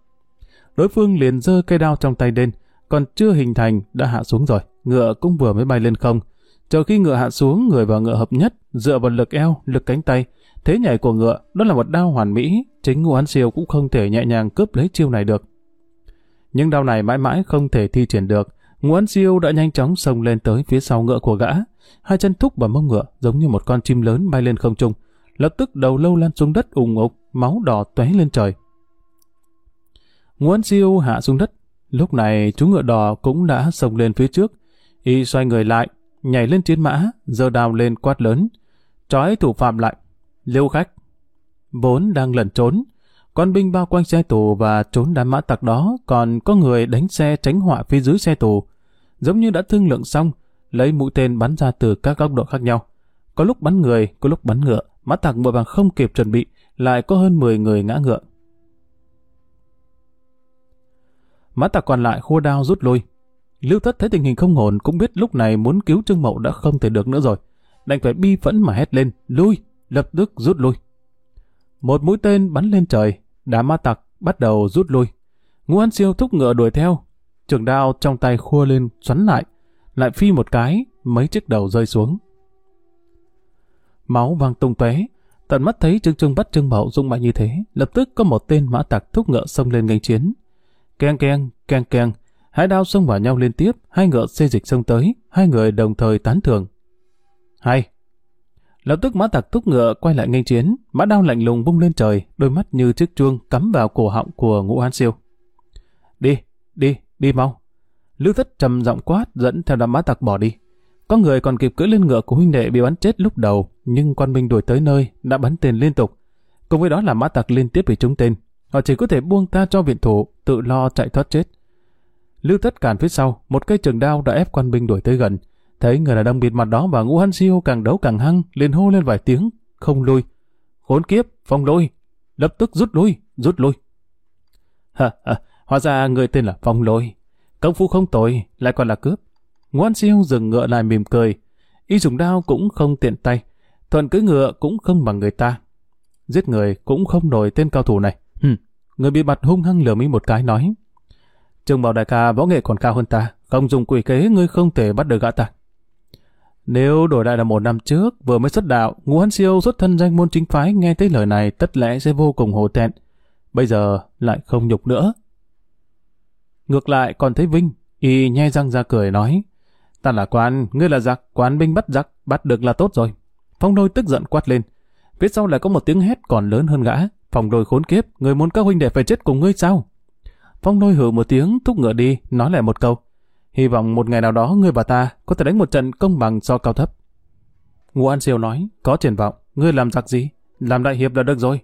Đối phương liền giơ cây đao trong tay lên, còn chưa hình thành đã hạ xuống rồi, ngựa cũng vừa mới bay lên không. Chờ khi ngựa hạ xuống, người và ngựa hợp nhất, dựa vào lực eo, lực cánh tay, thế nhảy của ngựa, đó là một đao hoàn mỹ, chính Ngô An Siêu cũng không thể nhẹ nhàng cướp lấy chiêu này được. Nhưng đao này mãi mãi không thể thi triển được, Ngũ siêu đã nhanh chóng xông lên tới phía sau ngựa của gã. Hai chân thúc vào mông ngựa giống như một con chim lớn bay lên không trung. Lập tức đầu lâu lan xuống đất ủng ục, máu đỏ tóe lên trời. Ngũ siêu hạ xuống đất. Lúc này chú ngựa đỏ cũng đã xông lên phía trước. Y xoay người lại, nhảy lên chiến mã, giơ đào lên quát lớn. Trói thủ phạm lại. Liêu khách. Vốn đang lẩn trốn, con binh bao quanh xe tù và trốn đám mã tặc đó, còn có người đánh xe tránh họa phía dưới xe tù. Giống như đã thương lượng xong, lấy mũi tên bắn ra từ các góc độ khác nhau. Có lúc bắn người, có lúc bắn ngựa, mã tặc vội vàng không kịp chuẩn bị, lại có hơn 10 người ngã ngựa. Mã tặc còn lại khua đao rút lui. Lưu Thất thấy tình hình không ổn cũng biết lúc này muốn cứu Trương Mậu đã không thể được nữa rồi. Đành phải bi phẫn mà hét lên, lui, lập tức rút lui. Một mũi tên bắn lên trời, đám ma tặc bắt đầu rút lui. Ngũ An Siêu thúc ngựa đuổi theo, trường đao trong tay khua lên xoắn lại, lại phi một cái, mấy chiếc đầu rơi xuống. Máu văng tung tóe, tận mắt thấy Trương Trương bắt Trương Bảo dung mạnh như thế, lập tức có một tên mã tặc thúc ngựa xông lên nghênh chiến. Keng keng, keng keng, hai đao xông vào nhau liên tiếp, hai ngựa xê dịch xông tới, hai người đồng thời tán thường. Hay! Lập tức mã tặc thúc ngựa quay lại nghênh chiến, mã đao lạnh lùng bung lên trời, đôi mắt như chiếc chuông cắm vào cổ họng của ngũ hán siêu. Đi, đi, đi mau. Lưu thất trầm giọng quát dẫn theo đám mã tặc bỏ đi. Có người còn kịp cưỡi lên ngựa của huynh đệ bị bắn chết lúc đầu, nhưng quan binh đuổi tới nơi đã bắn tên liên tục. Cùng với đó là mã tặc liên tiếp bị trúng tên. Họ chỉ có thể buông ta cho viện thủ, tự lo chạy thoát chết. Lưu thất cản phía sau, một cây trường đao đã ép quan binh đuổi tới gần. Thấy người đàn ông bịt mặt đó và ngũ hân siêu càng đấu càng hăng, liền hô lên vài tiếng, không lui. Khốn kiếp, phong lôi, lập tức rút lui, rút lui. Hả, hả, hóa ra người tên là phong lôi. Công phu không tồi, lại còn là cướp. Ngũ hân siêu dừng ngựa lại mỉm cười. Y dùng đao cũng không tiện tay, thuận cưỡi ngựa cũng không bằng người ta. Giết người cũng không nổi tên cao thủ này. Hừm, người bị mặt hung hăng lừa mi một cái nói. trường Bảo đại ca võ nghệ còn cao hơn ta, không dùng quỷ kế ngươi không thể bắt được gã ta. Nếu đổi lại là một năm trước, vừa mới xuất đạo, Ngũ Hán Siêu xuất thân danh môn chính phái nghe tới lời này tất lẽ sẽ vô cùng hổ thẹn. Bây giờ lại không nhục nữa. Ngược lại còn thấy Vinh, y nhe răng ra cười nói, ta là quan, ngươi là giặc, quan binh bắt giặc, bắt được là tốt rồi. Phong đôi tức giận quát lên. Phía sau lại có một tiếng hét còn lớn hơn gã. Phong đôi khốn kiếp, người muốn các huynh đệ phải chết cùng ngươi sao? Phong đôi hử một tiếng, thúc ngựa đi, nói lại một câu. Hy vọng một ngày nào đó ngươi và ta có thể đánh một trận công bằng so cao thấp. Ngũ An Siêu nói, có triển vọng, ngươi làm giặc gì? Làm đại hiệp là được rồi.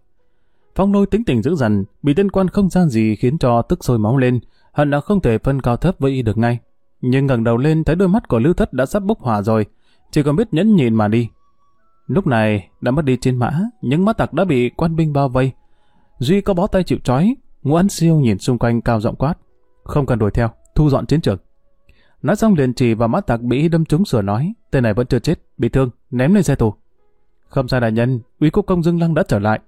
Phong lôi tính tình dữ dằn, bị tên quan không gian gì khiến cho tức sôi máu lên, hận đã không thể phân cao thấp với y được ngay. Nhưng ngẩng đầu lên thấy đôi mắt của Lưu Thất đã sắp bốc hỏa rồi, chỉ còn biết nhẫn nhịn mà đi. Lúc này đã mất đi trên mã, những mắt tặc đã bị quan binh bao vây. Duy có bó tay chịu trói, Ngũ An Siêu nhìn xung quanh cao giọng quát. Không cần đuổi theo, thu dọn chiến trường. Nói xong liền chỉ vào mắt tặc bị đâm trúng sửa nói, tên này vẫn chưa chết, bị thương, ném lên xe tù. Không sai đại nhân, quý quốc công Dương Lăng đã trở lại.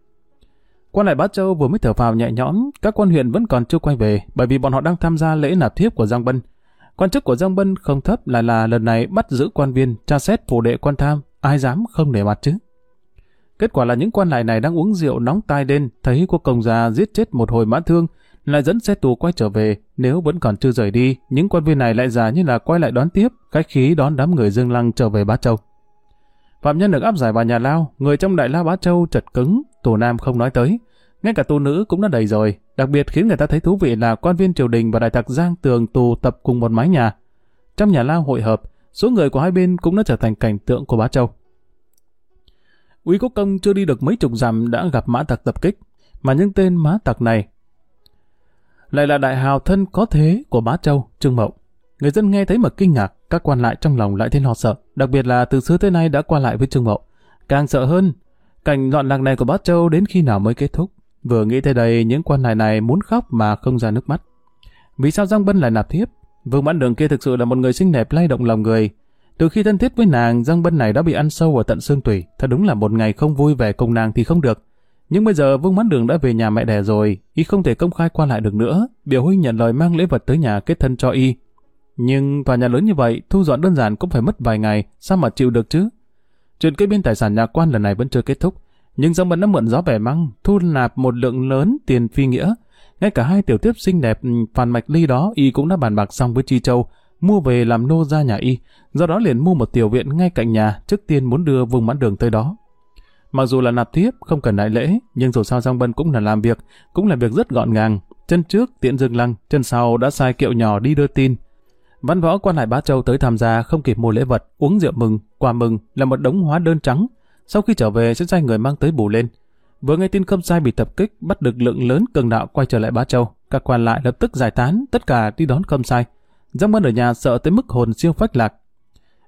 Quan lại Bát Châu vừa mới thở phào nhẹ nhõm, các quan huyện vẫn còn chưa quay về, bởi vì bọn họ đang tham gia lễ nạp thiếp của Giang Bân. Quan chức của Giang Bân không thấp lại là lần này bắt giữ quan viên, tra xét phủ đệ quan tham, ai dám không để mặt chứ. Kết quả là những quan lại này đang uống rượu nóng tai lên, thấy quốc công già giết chết một hồi mã thương, lại dẫn xe tù quay trở về, nếu vẫn còn chưa rời đi, những quan viên này lại giả như là quay lại đón tiếp, khách khí đón đám người Dương Lăng trở về Bá Châu. Phạm nhân được áp giải vào nhà lao, người trong đại lao Bá Châu chật cứng, tù nam không nói tới. Ngay cả tù nữ cũng đã đầy rồi, đặc biệt khiến người ta thấy thú vị là quan viên triều đình và đại tặc Giang Tường tù tập cùng một mái nhà. Trong nhà lao hội hợp, số người của hai bên cũng đã trở thành cảnh tượng của Bá Châu. Quý Quốc Công chưa đi được mấy chục dặm đã gặp mã tặc tập kích, mà những tên mã tặc này lại là đại hào thân có thế của bá châu, Trương Mậu. Người dân nghe thấy mà kinh ngạc, các quan lại trong lòng lại thêm lo sợ, đặc biệt là từ xưa tới nay đã qua lại với Trương Mậu. Càng sợ hơn, cảnh loạn lạc này của bá châu đến khi nào mới kết thúc. Vừa nghĩ tới đây, những quan lại này muốn khóc mà không ra nước mắt. Vì sao Giang Bân lại nạp thiếp? Vương Mãn Đường kia thực sự là một người xinh đẹp lay động lòng người. Từ khi thân thiết với nàng, Giang Bân này đã bị ăn sâu ở tận xương tủy. Thật đúng là một ngày không vui vẻ cùng nàng thì không được. Nhưng bây giờ Vương Mãn Đường đã về nhà mẹ đẻ rồi, y không thể công khai qua lại được nữa. Biểu huynh nhận lời mang lễ vật tới nhà kết thân cho y. Nhưng tòa nhà lớn như vậy, thu dọn đơn giản cũng phải mất vài ngày, sao mà chịu được chứ? Chuyện kê biên tài sản nhà quan lần này vẫn chưa kết thúc, nhưng Giang Bân đã mượn gió bẻ măng, thu nạp một lượng lớn tiền phi nghĩa. Ngay cả hai tiểu tiếp xinh đẹp ừ, Phan Mạch Ly đó, y cũng đã bàn bạc xong với Chi Châu, mua về làm nô ra nhà y, do đó liền mua một tiểu viện ngay cạnh nhà, trước tiên muốn đưa Vương Mãn Đường tới đó. Mặc dù là nạp thiếp, không cần đại lễ, nhưng dù sao Giang Bân cũng là làm việc, cũng là việc rất gọn gàng. Chân trước tiện dương lăng, chân sau đã sai kiệu nhỏ đi đưa tin. Văn võ quan hải Bá Châu tới tham gia không kịp mua lễ vật, uống rượu mừng, quà mừng là một đống hóa đơn trắng. Sau khi trở về sẽ sai người mang tới bù lên. Vừa nghe tin khâm sai bị tập kích, bắt được lượng lớn cường đạo quay trở lại Bá Châu. Các quan lại lập tức giải tán, tất cả đi đón khâm sai. Giang Bân ở nhà sợ tới mức hồn siêu phách lạc.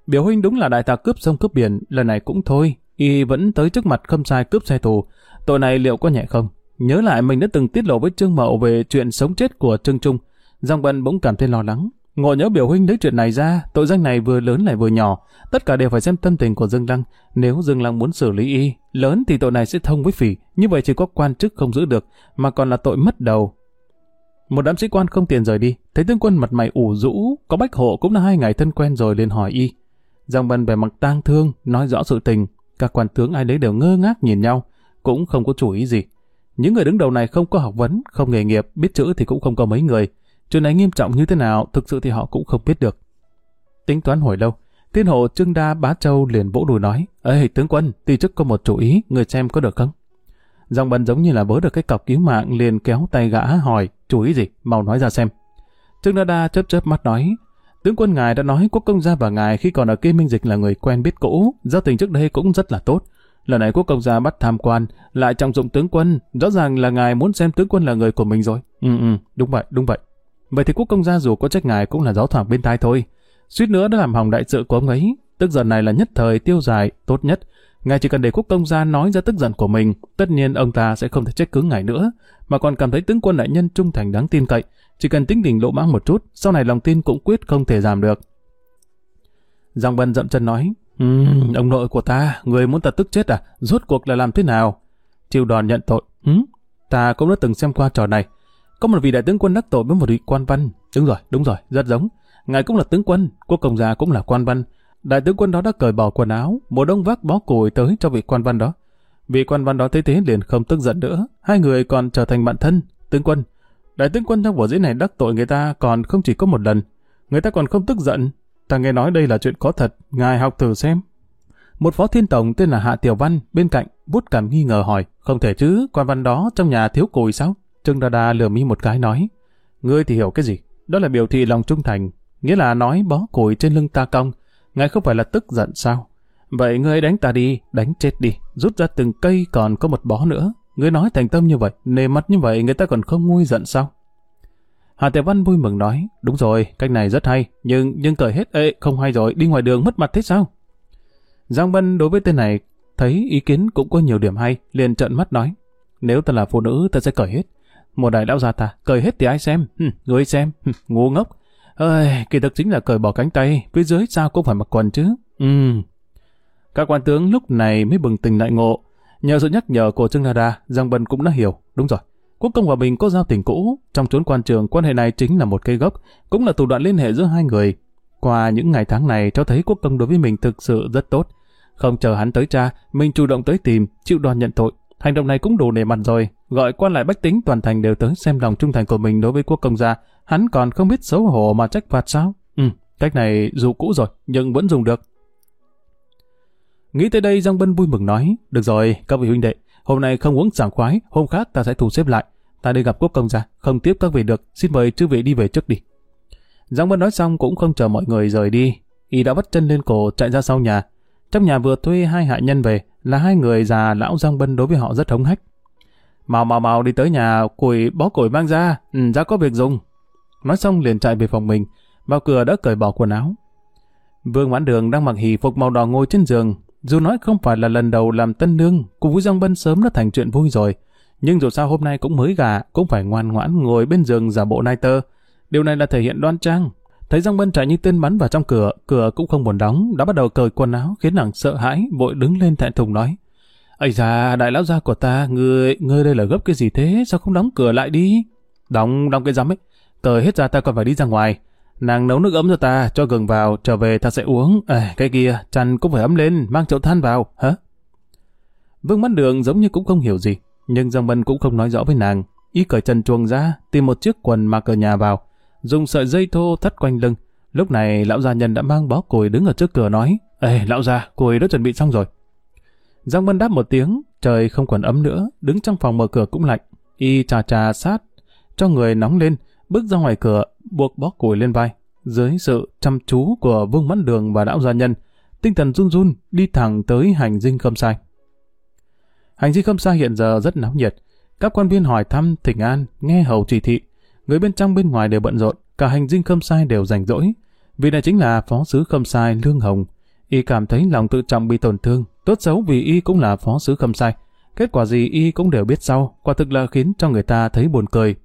Biểu huynh đúng là đại tà cướp sông cướp biển, lần này cũng thôi, y vẫn tới trước mặt khâm sai cướp xe tù. Tội này liệu có nhẹ không? Nhớ lại mình đã từng tiết lộ với Trương Mậu về chuyện sống chết của Trương Trung. Giang Bân bỗng cảm thấy lo lắng. Ngộ nhớ biểu huynh lấy chuyện này ra, tội danh này vừa lớn lại vừa nhỏ. Tất cả đều phải xem tâm tình của Dương Lăng. Nếu Dương Lăng muốn xử lý y, lớn thì tội này sẽ thông với phỉ. Như vậy chỉ có quan chức không giữ được, mà còn là tội mất đầu. Một đám sĩ quan không tiền rời đi, thấy tướng quân mặt mày ủ rũ, có bách hộ cũng là hai ngày thân quen rồi liền hỏi y. Giang Bân về mặt tang thương, nói rõ sự tình, các quan tướng ai đấy đều ngơ ngác nhìn nhau, cũng không có chủ ý gì. Những người đứng đầu này không có học vấn, không nghề nghiệp, biết chữ thì cũng không có mấy người. Chuyện này nghiêm trọng như thế nào, thực sự thì họ cũng không biết được. Tính toán hồi lâu, tiên hộ Trương Đa Bá Châu liền vỗ đùi nói, Ê tướng quân, tuy chức có một chủ ý, người xem có được không? Dòng bần giống như là vớ được cái cọc cứu mạng liền kéo tay gã hỏi, chủ ý gì, mau nói ra xem. Trương Đa Đa chớp chớp mắt nói, tướng quân ngài đã nói quốc công gia và ngài khi còn ở kia minh dịch là người quen biết cũ, giao tình trước đây cũng rất là tốt. Lần này quốc công gia bắt tham quan, lại trọng dụng tướng quân, rõ ràng là ngài muốn xem tướng quân là người của mình rồi. Ừ ừ, đúng vậy, đúng vậy. Vậy thì quốc công gia dù có trách ngài cũng là gió thoảng bên tai thôi. Suýt nữa đã làm hỏng đại sự của ông ấy, tức giận này là nhất thời tiêu dài, tốt nhất. Ngài chỉ cần để quốc công gia nói ra tức giận của mình, tất nhiên ông ta sẽ không thể trách cứ ngài nữa, mà còn cảm thấy tướng quân đại nhân trung thành đáng tin cậy. Chỉ cần tính tình lộ mãng một chút, sau này lòng tin cũng quyết không thể giảm được. Giang Bân dậm chân nói, um, ông nội của ta, người muốn ta tức chết à? Rốt cuộc là làm thế nào? Triều đòn nhận tội. um, ta cũng đã từng xem qua trò này. Có một vị đại tướng quân đắc tội với một vị quan văn. Đúng rồi, đúng rồi, rất giống. Ngài cũng là tướng quân, quốc công gia cũng là quan văn. Đại tướng quân đó đã cởi bỏ quần áo, một đông vác bó củi tới cho vị quan văn đó. Vị quan văn đó thấy thế liền không tức giận nữa, hai người còn trở thành bạn thân. Tướng quân, đại tướng quân trong vở diễn này đắc tội người ta còn không chỉ có một lần. Người ta còn không tức giận. Ta nghe nói đây là chuyện có thật, ngài học thử xem. Một phó thiên tổng tên là Hạ Tiểu Văn bên cạnh bút cảm nghi ngờ hỏi, không thể chứ, quan văn đó trong nhà thiếu cùi sao? Trương Đa Đa lừa mi một cái nói, ngươi thì hiểu cái gì? Đó là biểu thị lòng trung thành, nghĩa là nói bó cùi trên lưng ta cong, ngài không phải là tức giận sao? Vậy ngươi đánh ta đi, đánh chết đi, rút ra từng cây còn có một bó nữa người nói thành tâm như vậy, nề mặt như vậy người ta còn không nguôi giận sao? Hà Tiểu Văn vui mừng nói, đúng rồi, cách này rất hay, nhưng nhưng cởi hết, ê, không hay rồi, đi ngoài đường mất mặt thế sao? Giang Bân đối với tên này, thấy ý kiến cũng có nhiều điểm hay, liền trợn mắt nói, nếu ta là phụ nữ, ta sẽ cởi hết. Một đại lão gia ta, cởi hết thì ai xem, hừ, người xem, hừ, ngu ngốc. Ơi, kỳ thực chính là cởi bỏ cánh tay, phía dưới sao cũng phải mặc quần chứ. Ừ. Các quan tướng lúc này mới bừng tỉnh lại ngộ. Nhờ sự nhắc nhở của Trương Nada Giang Bân cũng đã hiểu. Đúng rồi, quốc công và Bình có giao tình cũ. Trong chốn quan trường, quan hệ này chính là một cây gốc, cũng là thủ đoạn liên hệ giữa hai người. Qua những ngày tháng này cho thấy quốc công đối với mình thực sự rất tốt. Không chờ hắn tới cha, mình chủ động tới tìm, chịu đoàn nhận tội. Hành động này cũng đủ nề mặt rồi, gọi quan lại bách tính toàn thành đều tới xem lòng trung thành của mình đối với quốc công gia, hắn còn không biết xấu hổ mà trách phạt sao? Ừ, cách này dù cũ rồi, nhưng vẫn dùng được. Nghĩ tới đây Giang Bân vui mừng nói, được rồi, các vị huynh đệ, hôm nay không uống sảng khoái, hôm khác ta sẽ thu xếp lại. Ta đi gặp quốc công gia, không tiếp các vị được, xin mời chư vị đi về trước đi. Giang Bân nói xong cũng không chờ mọi người rời đi, y đã bắt chân lên cổ chạy ra sau nhà. Trong nhà vừa thuê hai hạ nhân về, là hai người già lão Giang Bân đối với họ rất hống hách. Mau mau mau đi tới nhà, củi bó củi mang ra, ừ, ra có việc dùng. Nói xong liền chạy về phòng mình, vào cửa đã cởi bỏ quần áo. Vương Mãn Đường đang mặc hỷ phục màu đỏ ngồi trên giường, dù nói không phải là lần đầu làm tân nương, cùng với Giang Bân sớm đã thành chuyện vui rồi, nhưng dù sao hôm nay cũng mới gà, cũng phải ngoan ngoãn ngồi bên giường giả bộ nai tơ. Điều này là thể hiện đoan trang. Thấy Giang Bân chạy như tên bắn vào trong cửa, cửa cũng không buồn đóng, đã bắt đầu cởi quần áo khiến nàng sợ hãi, vội đứng lên thẹn thùng nói. Ây da, đại lão gia của ta, ngươi, ngươi đây là gấp cái gì thế, sao không đóng cửa lại đi? Đóng, đóng cái giám ấy, cởi hết ra ta còn phải đi ra ngoài. Nàng nấu nước ấm cho ta, cho gừng vào, trở về ta sẽ uống. À, cái kia, chăn cũng phải ấm lên, mang chậu than vào, hả? Vương mắt đường giống như cũng không hiểu gì, nhưng Giang Bân cũng không nói rõ với nàng. Y cởi chân chuồng ra, tìm một chiếc quần mặc ở nhà vào, dùng sợi dây thô thắt quanh lưng. Lúc này lão gia nhân đã mang bó củi đứng ở trước cửa nói, Ê, lão gia, củi đã chuẩn bị xong rồi. Giang Bân đáp một tiếng, trời không còn ấm nữa, đứng trong phòng mở cửa cũng lạnh. Y trà trà sát, cho người nóng lên, bước ra ngoài cửa, buộc bó củi lên vai. Dưới sự chăm chú của Vương Mẫn Đường và Đạo Gia Nhân, tinh thần run run đi thẳng tới hành dinh khâm sai. Hành dinh khâm sai hiện giờ rất náo nhiệt. Các quan viên hỏi thăm, thỉnh an, nghe hầu chỉ thị. Người bên trong bên ngoài đều bận rộn, cả hành dinh khâm sai đều rảnh rỗi. Vì này chính là phó sứ khâm sai Lương Hồng. Y cảm thấy lòng tự trọng bị tổn thương, tốt xấu vì Y cũng là phó sứ khâm sai. Kết quả gì Y cũng đều biết sau, quả thực là khiến cho người ta thấy buồn cười.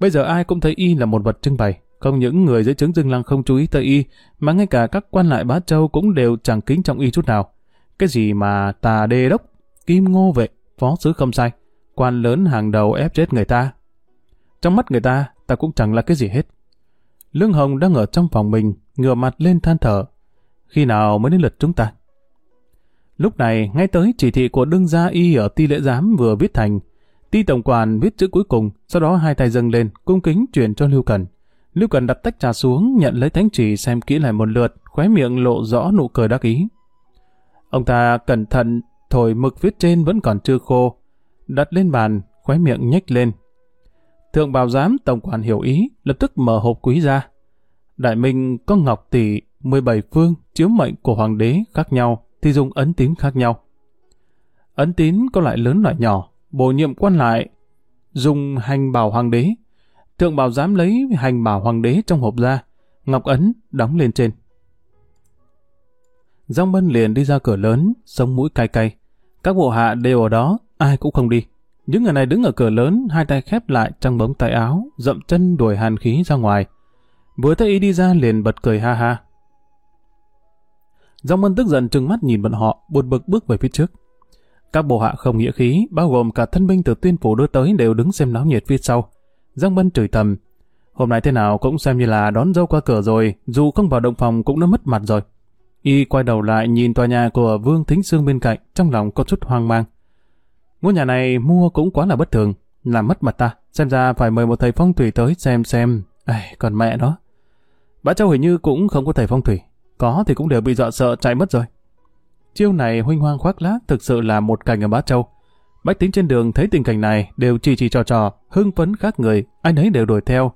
Bây giờ ai cũng thấy y là một vật trưng bày. Không những người dưới trướng Dương Lăng không chú ý tới y, mà ngay cả các quan lại bá châu cũng đều chẳng kính trọng y chút nào. Cái gì mà tà đê đốc, kim ngô vệ, phó sứ không sai, quan lớn hàng đầu ép chết người ta. Trong mắt người ta, ta cũng chẳng là cái gì hết. Lương Hồng đang ở trong phòng mình, ngửa mặt lên than thở. Khi nào mới đến lượt chúng ta? Lúc này, ngay tới chỉ thị của đương gia y ở ti lễ giám vừa viết thành, Ti tổng quản viết chữ cuối cùng, sau đó hai tay dâng lên, cung kính truyền cho Lưu Cần. Lưu Cần đặt tách trà xuống, nhận lấy thánh chỉ xem kỹ lại một lượt, khóe miệng lộ rõ nụ cười đắc ý. Ông ta cẩn thận, thổi mực viết trên vẫn còn chưa khô. Đặt lên bàn, khóe miệng nhếch lên. Thượng bào giám tổng quản hiểu ý, lập tức mở hộp quý ra. Đại Minh có ngọc tỷ 17 phương chiếu mệnh của hoàng đế khác nhau thì dùng ấn tín khác nhau. Ấn tín có loại lớn loại nhỏ, bổ nhiệm quan lại dùng hành bảo hoàng đế. Thượng bảo giám lấy hành bảo hoàng đế trong hộp ra, ngọc ấn đóng lên trên. Giang Bân liền đi ra cửa lớn, sống mũi cay cay. Các bộ hạ đều ở đó, ai cũng không đi. Những người này đứng ở cửa lớn, hai tay khép lại trong bóng tay áo, dậm chân đuổi hàn khí ra ngoài. Vừa thấy ý đi ra liền bật cười ha ha. Giang Bân tức giận trừng mắt nhìn bọn họ, buồn bực bước về phía trước. Các bộ hạ không nghĩa khí, bao gồm cả thân binh từ tuyên phủ đưa tới đều đứng xem náo nhiệt phía sau. Giang Bân chửi thầm. Hôm nay thế nào cũng xem như là đón dâu qua cửa rồi, dù không vào động phòng cũng đã mất mặt rồi. Y quay đầu lại nhìn tòa nhà của Vương Thính Sương bên cạnh, trong lòng có chút hoang mang. Ngôi nhà này mua cũng quá là bất thường, làm mất mặt ta, xem ra phải mời một thầy phong thủy tới xem xem. Ây, còn mẹ nó. Bá Châu hình như cũng không có thầy phong thủy, có thì cũng đều bị dọa sợ chạy mất rồi. Chiêu này huynh hoang khoác lác thực sự là một cảnh ở Bá Châu. Bách tính trên đường thấy tình cảnh này đều chỉ chỉ trò trò, hưng phấn khác người, ai nấy đều đuổi theo.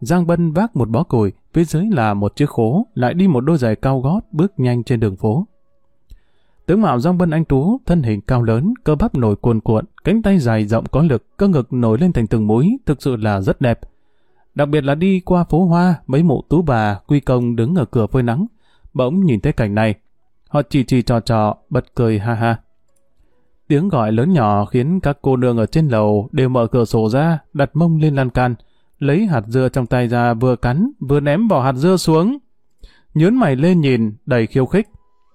Giang Bân vác một bó củi, phía dưới là một chiếc khố, lại đi một đôi giày cao gót bước nhanh trên đường phố. Tướng mạo Giang Bân anh Tú, thân hình cao lớn, cơ bắp nổi cuồn cuộn, cánh tay dài rộng có lực, cơ ngực nổi lên thành từng múi, thực sự là rất đẹp. Đặc biệt là đi qua phố hoa, mấy mụ tú bà, quy công đứng ở cửa phơi nắng. Bỗng nhìn thấy cảnh này, Họ chỉ chỉ trò trò, bật cười ha ha. Tiếng gọi lớn nhỏ khiến các cô nương ở trên lầu đều mở cửa sổ ra, đặt mông lên lan can, lấy hạt dưa trong tay ra vừa cắn, vừa ném bỏ hạt dưa xuống. Nhớn mày lên nhìn, đầy khiêu khích.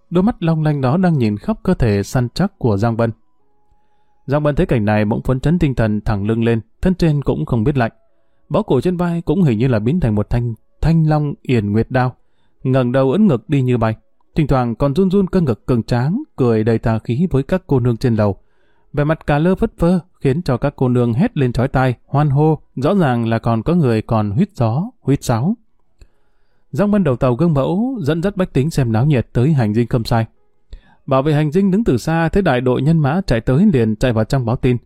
Đôi mắt long lanh đó đang nhìn khắp cơ thể săn chắc của Giang Bân. Giang Bân thấy cảnh này bỗng phấn chấn tinh thần thẳng lưng lên, thân trên cũng không biết lạnh. Bó cổ trên vai cũng hình như là biến thành một thanh thanh long yển nguyệt đao. ngẩng đầu ấn ngực đi như bay. Thỉnh thoảng còn run run cơ ngực cường tráng, cười đầy tà khí với các cô nương trên lầu. Vẻ mặt cả lơ phất phơ khiến cho các cô nương hét lên chói tai, hoan hô, rõ ràng là còn có người còn huýt gió, huýt sáo. Giang ban đầu tàu gương mẫu dẫn dắt bách tính xem náo nhiệt tới hành dinh khâm sai. Bảo vệ hành dinh đứng từ xa thấy đại đội nhân mã chạy tới liền chạy vào trong báo tin.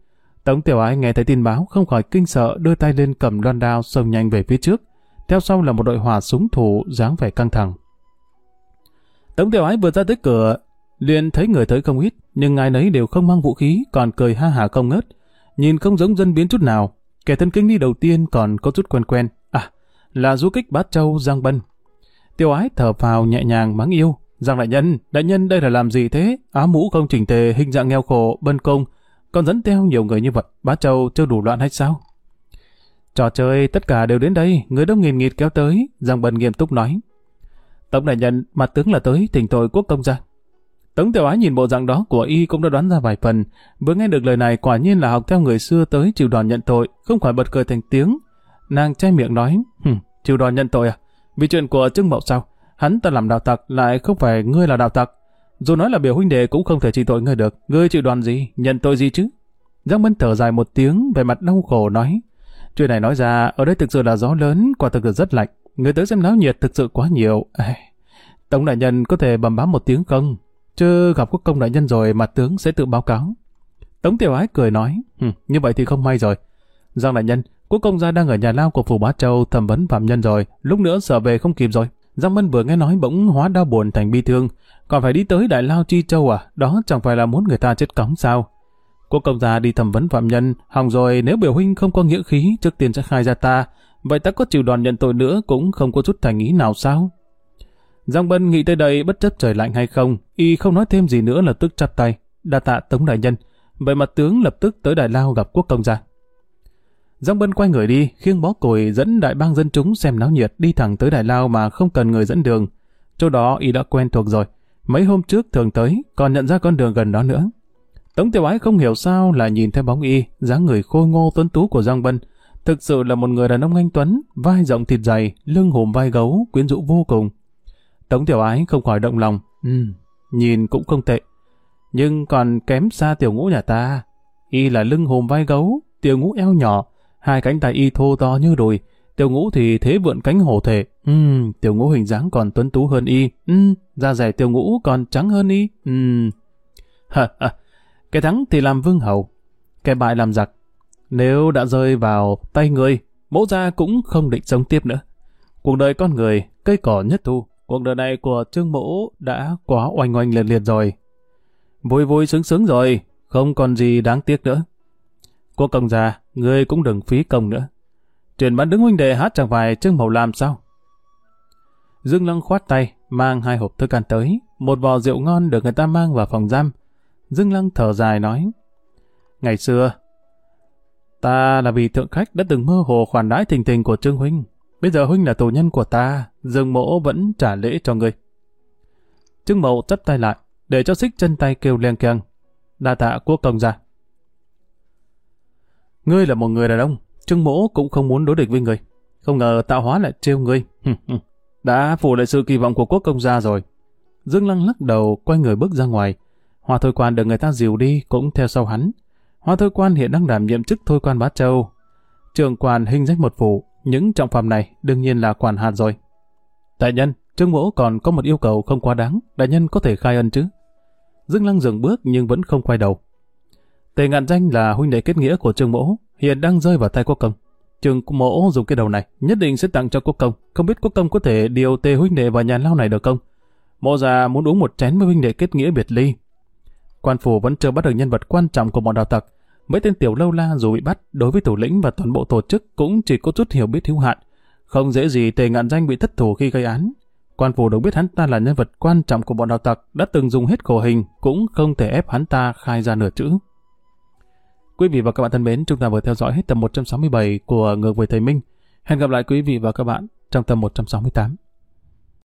Tống tiểu ái nghe thấy tin báo không khỏi kinh sợ đưa tay lên cầm loan đao xông nhanh về phía trước. Theo sau là một đội hỏa súng thủ dáng vẻ căng thẳng. Tống tiểu ái vừa ra tới cửa, liền thấy người tới không ít, nhưng ai nấy đều không mang vũ khí, còn cười ha hả không ngớt. Nhìn không giống dân biến chút nào. Kẻ thân kinh đi đầu tiên còn có chút quen quen. À, là du kích bát châu Giang Bân. Tiểu ái thở phào nhẹ nhàng mắng yêu. Giang đại nhân, đại nhân đây là làm gì thế? Áo mũ không chỉnh tề, hình dạng nghèo khổ, bân công. Còn dẫn theo nhiều người như vậy, bát châu chưa đủ loạn hay sao? Trò chơi tất cả đều đến đây, người đông nghìn nghịt kéo tới. Giang Bân nghiêm túc nói. Tống đại nhân, mặt tướng là tới thỉnh tội quốc công gia. Tống tiểu ái nhìn bộ dạng đó của y cũng đã đoán ra vài phần. Vừa nghe được lời này quả nhiên là học theo người xưa tới chịu đòn nhận tội, không khỏi bật cười thành tiếng. Nàng che miệng nói, Hừm, chịu đòn nhận tội à? Vì chuyện của trương Mậu sao? Hắn ta làm đạo tặc lại không phải ngươi là đạo tặc. Dù nói là biểu huynh đệ cũng không thể trị tội ngươi được. Ngươi chịu đòn gì? Nhận tội gì chứ? Giang Mân thở dài một tiếng về mặt đau khổ nói. Chuyện này nói ra, ở đây thực sự là gió lớn, quả thực là rất lạnh. Người tới xem náo nhiệt thực sự quá nhiều. À, Tổng đại nhân có thể bầm bám một tiếng không? Chứ gặp quốc công đại nhân rồi mặt tướng sẽ tự báo cáo. Tống tiểu ái cười nói, như vậy thì không may rồi. Giang đại nhân, quốc công gia đang ở nhà lao của phủ bá châu thẩm vấn phạm nhân rồi, lúc nữa sợ về không kịp rồi. Giang Mân vừa nghe nói bỗng hóa đau buồn thành bi thương, còn phải đi tới đại lao chi châu à, đó chẳng phải là muốn người ta chết cóng sao. Quốc công gia đi thẩm vấn phạm nhân, hỏng rồi nếu biểu huynh không có nghĩa khí trước tiên sẽ khai ra ta, Vậy ta có chịu đòn nhận tội nữa cũng không có chút thành ý nào sao? Giang Bân nghĩ tới đây bất chấp trời lạnh hay không, y không nói thêm gì nữa là tức chặt tay, đa tạ Tống Đại Nhân. Vậy mặt tướng lập tức tới Đại Lao gặp quốc công gia. Giang Bân quay người đi, khiêng bó củi dẫn đại bang dân chúng xem náo nhiệt đi thẳng tới Đại Lao mà không cần người dẫn đường. Chỗ đó y đã quen thuộc rồi. Mấy hôm trước thường tới, còn nhận ra con đường gần đó nữa. Tống Tiểu Ái không hiểu sao là nhìn theo bóng y, dáng người khôi ngô tuấn tú của Giang Bân, Thực sự là một người đàn ông anh Tuấn, vai rộng thịt dày, lưng hùm vai gấu, quyến rũ vô cùng. Tống tiểu ái không khỏi động lòng, ừ, nhìn cũng không tệ. Nhưng còn kém xa tiểu ngũ nhà ta. Y là lưng hùm vai gấu, tiểu ngũ eo nhỏ, hai cánh tay y thô to như đùi, tiểu ngũ thì thế vượn cánh hổ thể. Ừ, tiểu ngũ hình dáng còn tuấn tú hơn y. Ừ, da rẻ tiểu ngũ còn trắng hơn y. Ừ. Ha ha, cái thắng thì làm vương hầu, cái bại làm giặc. Nếu đã rơi vào tay người, mẫu gia cũng không định sống tiếp nữa. Cuộc đời con người, cây cỏ nhất thu, cuộc đời này của Trương mẫu đã quá oanh oanh liệt liệt rồi. Vui vui sướng sướng rồi, không còn gì đáng tiếc nữa. Cô công già, ngươi cũng đừng phí công nữa. truyền bán đứng huynh đệ hát chẳng phải Trương mẫu làm sao? Dương Lăng khoát tay, mang hai hộp thức ăn tới, một vò rượu ngon được người ta mang vào phòng giam. Dương Lăng thở dài nói, Ngày xưa, ta là vì thượng khách đã từng mơ hồ khoản đãi tình tình của Trương Huynh. Bây giờ Huynh là tù nhân của ta, Dương Mỗ vẫn trả lễ cho ngươi. Trương Mậu chấp tay lại, để cho xích chân tay kêu len keng. Đa tạ quốc công ra. Ngươi là một người đàn ông, Trương Mỗ cũng không muốn đối địch với ngươi. Không ngờ tạo hóa lại trêu ngươi. Đã phủ lại sự kỳ vọng của quốc công gia rồi. Dương Lăng lắc đầu, quay người bước ra ngoài. hòa Thôi Quan được người ta dìu đi, cũng theo sau hắn. Hoa Thôi Quan hiện đang đảm nhiệm chức Thôi Quan Bá Châu. Trường quan hình danh một phủ. những trọng phạm này đương nhiên là quản hạt rồi. Đại nhân, Trương Mỗ còn có một yêu cầu không quá đáng, đại nhân có thể khai ân chứ? Dương Lăng dừng bước nhưng vẫn không quay đầu. Tề ngạn danh là huynh đệ kết nghĩa của Trương Mỗ, hiện đang rơi vào tay quốc công. Trương Mỗ dùng cái đầu này, nhất định sẽ tặng cho quốc công. Không biết quốc công có thể điều tề huynh đệ vào nhà lao này được không? Mộ già muốn uống một chén với huynh đệ kết nghĩa biệt ly. Quan phủ vẫn chưa bắt được nhân vật quan trọng của bọn đào tặc. Mấy tên tiểu lâu la dù bị bắt, đối với thủ lĩnh và toàn bộ tổ chức cũng chỉ có chút hiểu biết hữu hạn. Không dễ gì tề ngạn danh bị thất thủ khi gây án. Quan phủ được biết hắn ta là nhân vật quan trọng của bọn đào tặc, đã từng dùng hết khổ hình, cũng không thể ép hắn ta khai ra nửa chữ. Quý vị và các bạn thân mến, chúng ta vừa theo dõi hết tập 167 của Ngược về Thầy Minh. Hẹn gặp lại quý vị và các bạn trong tập 168.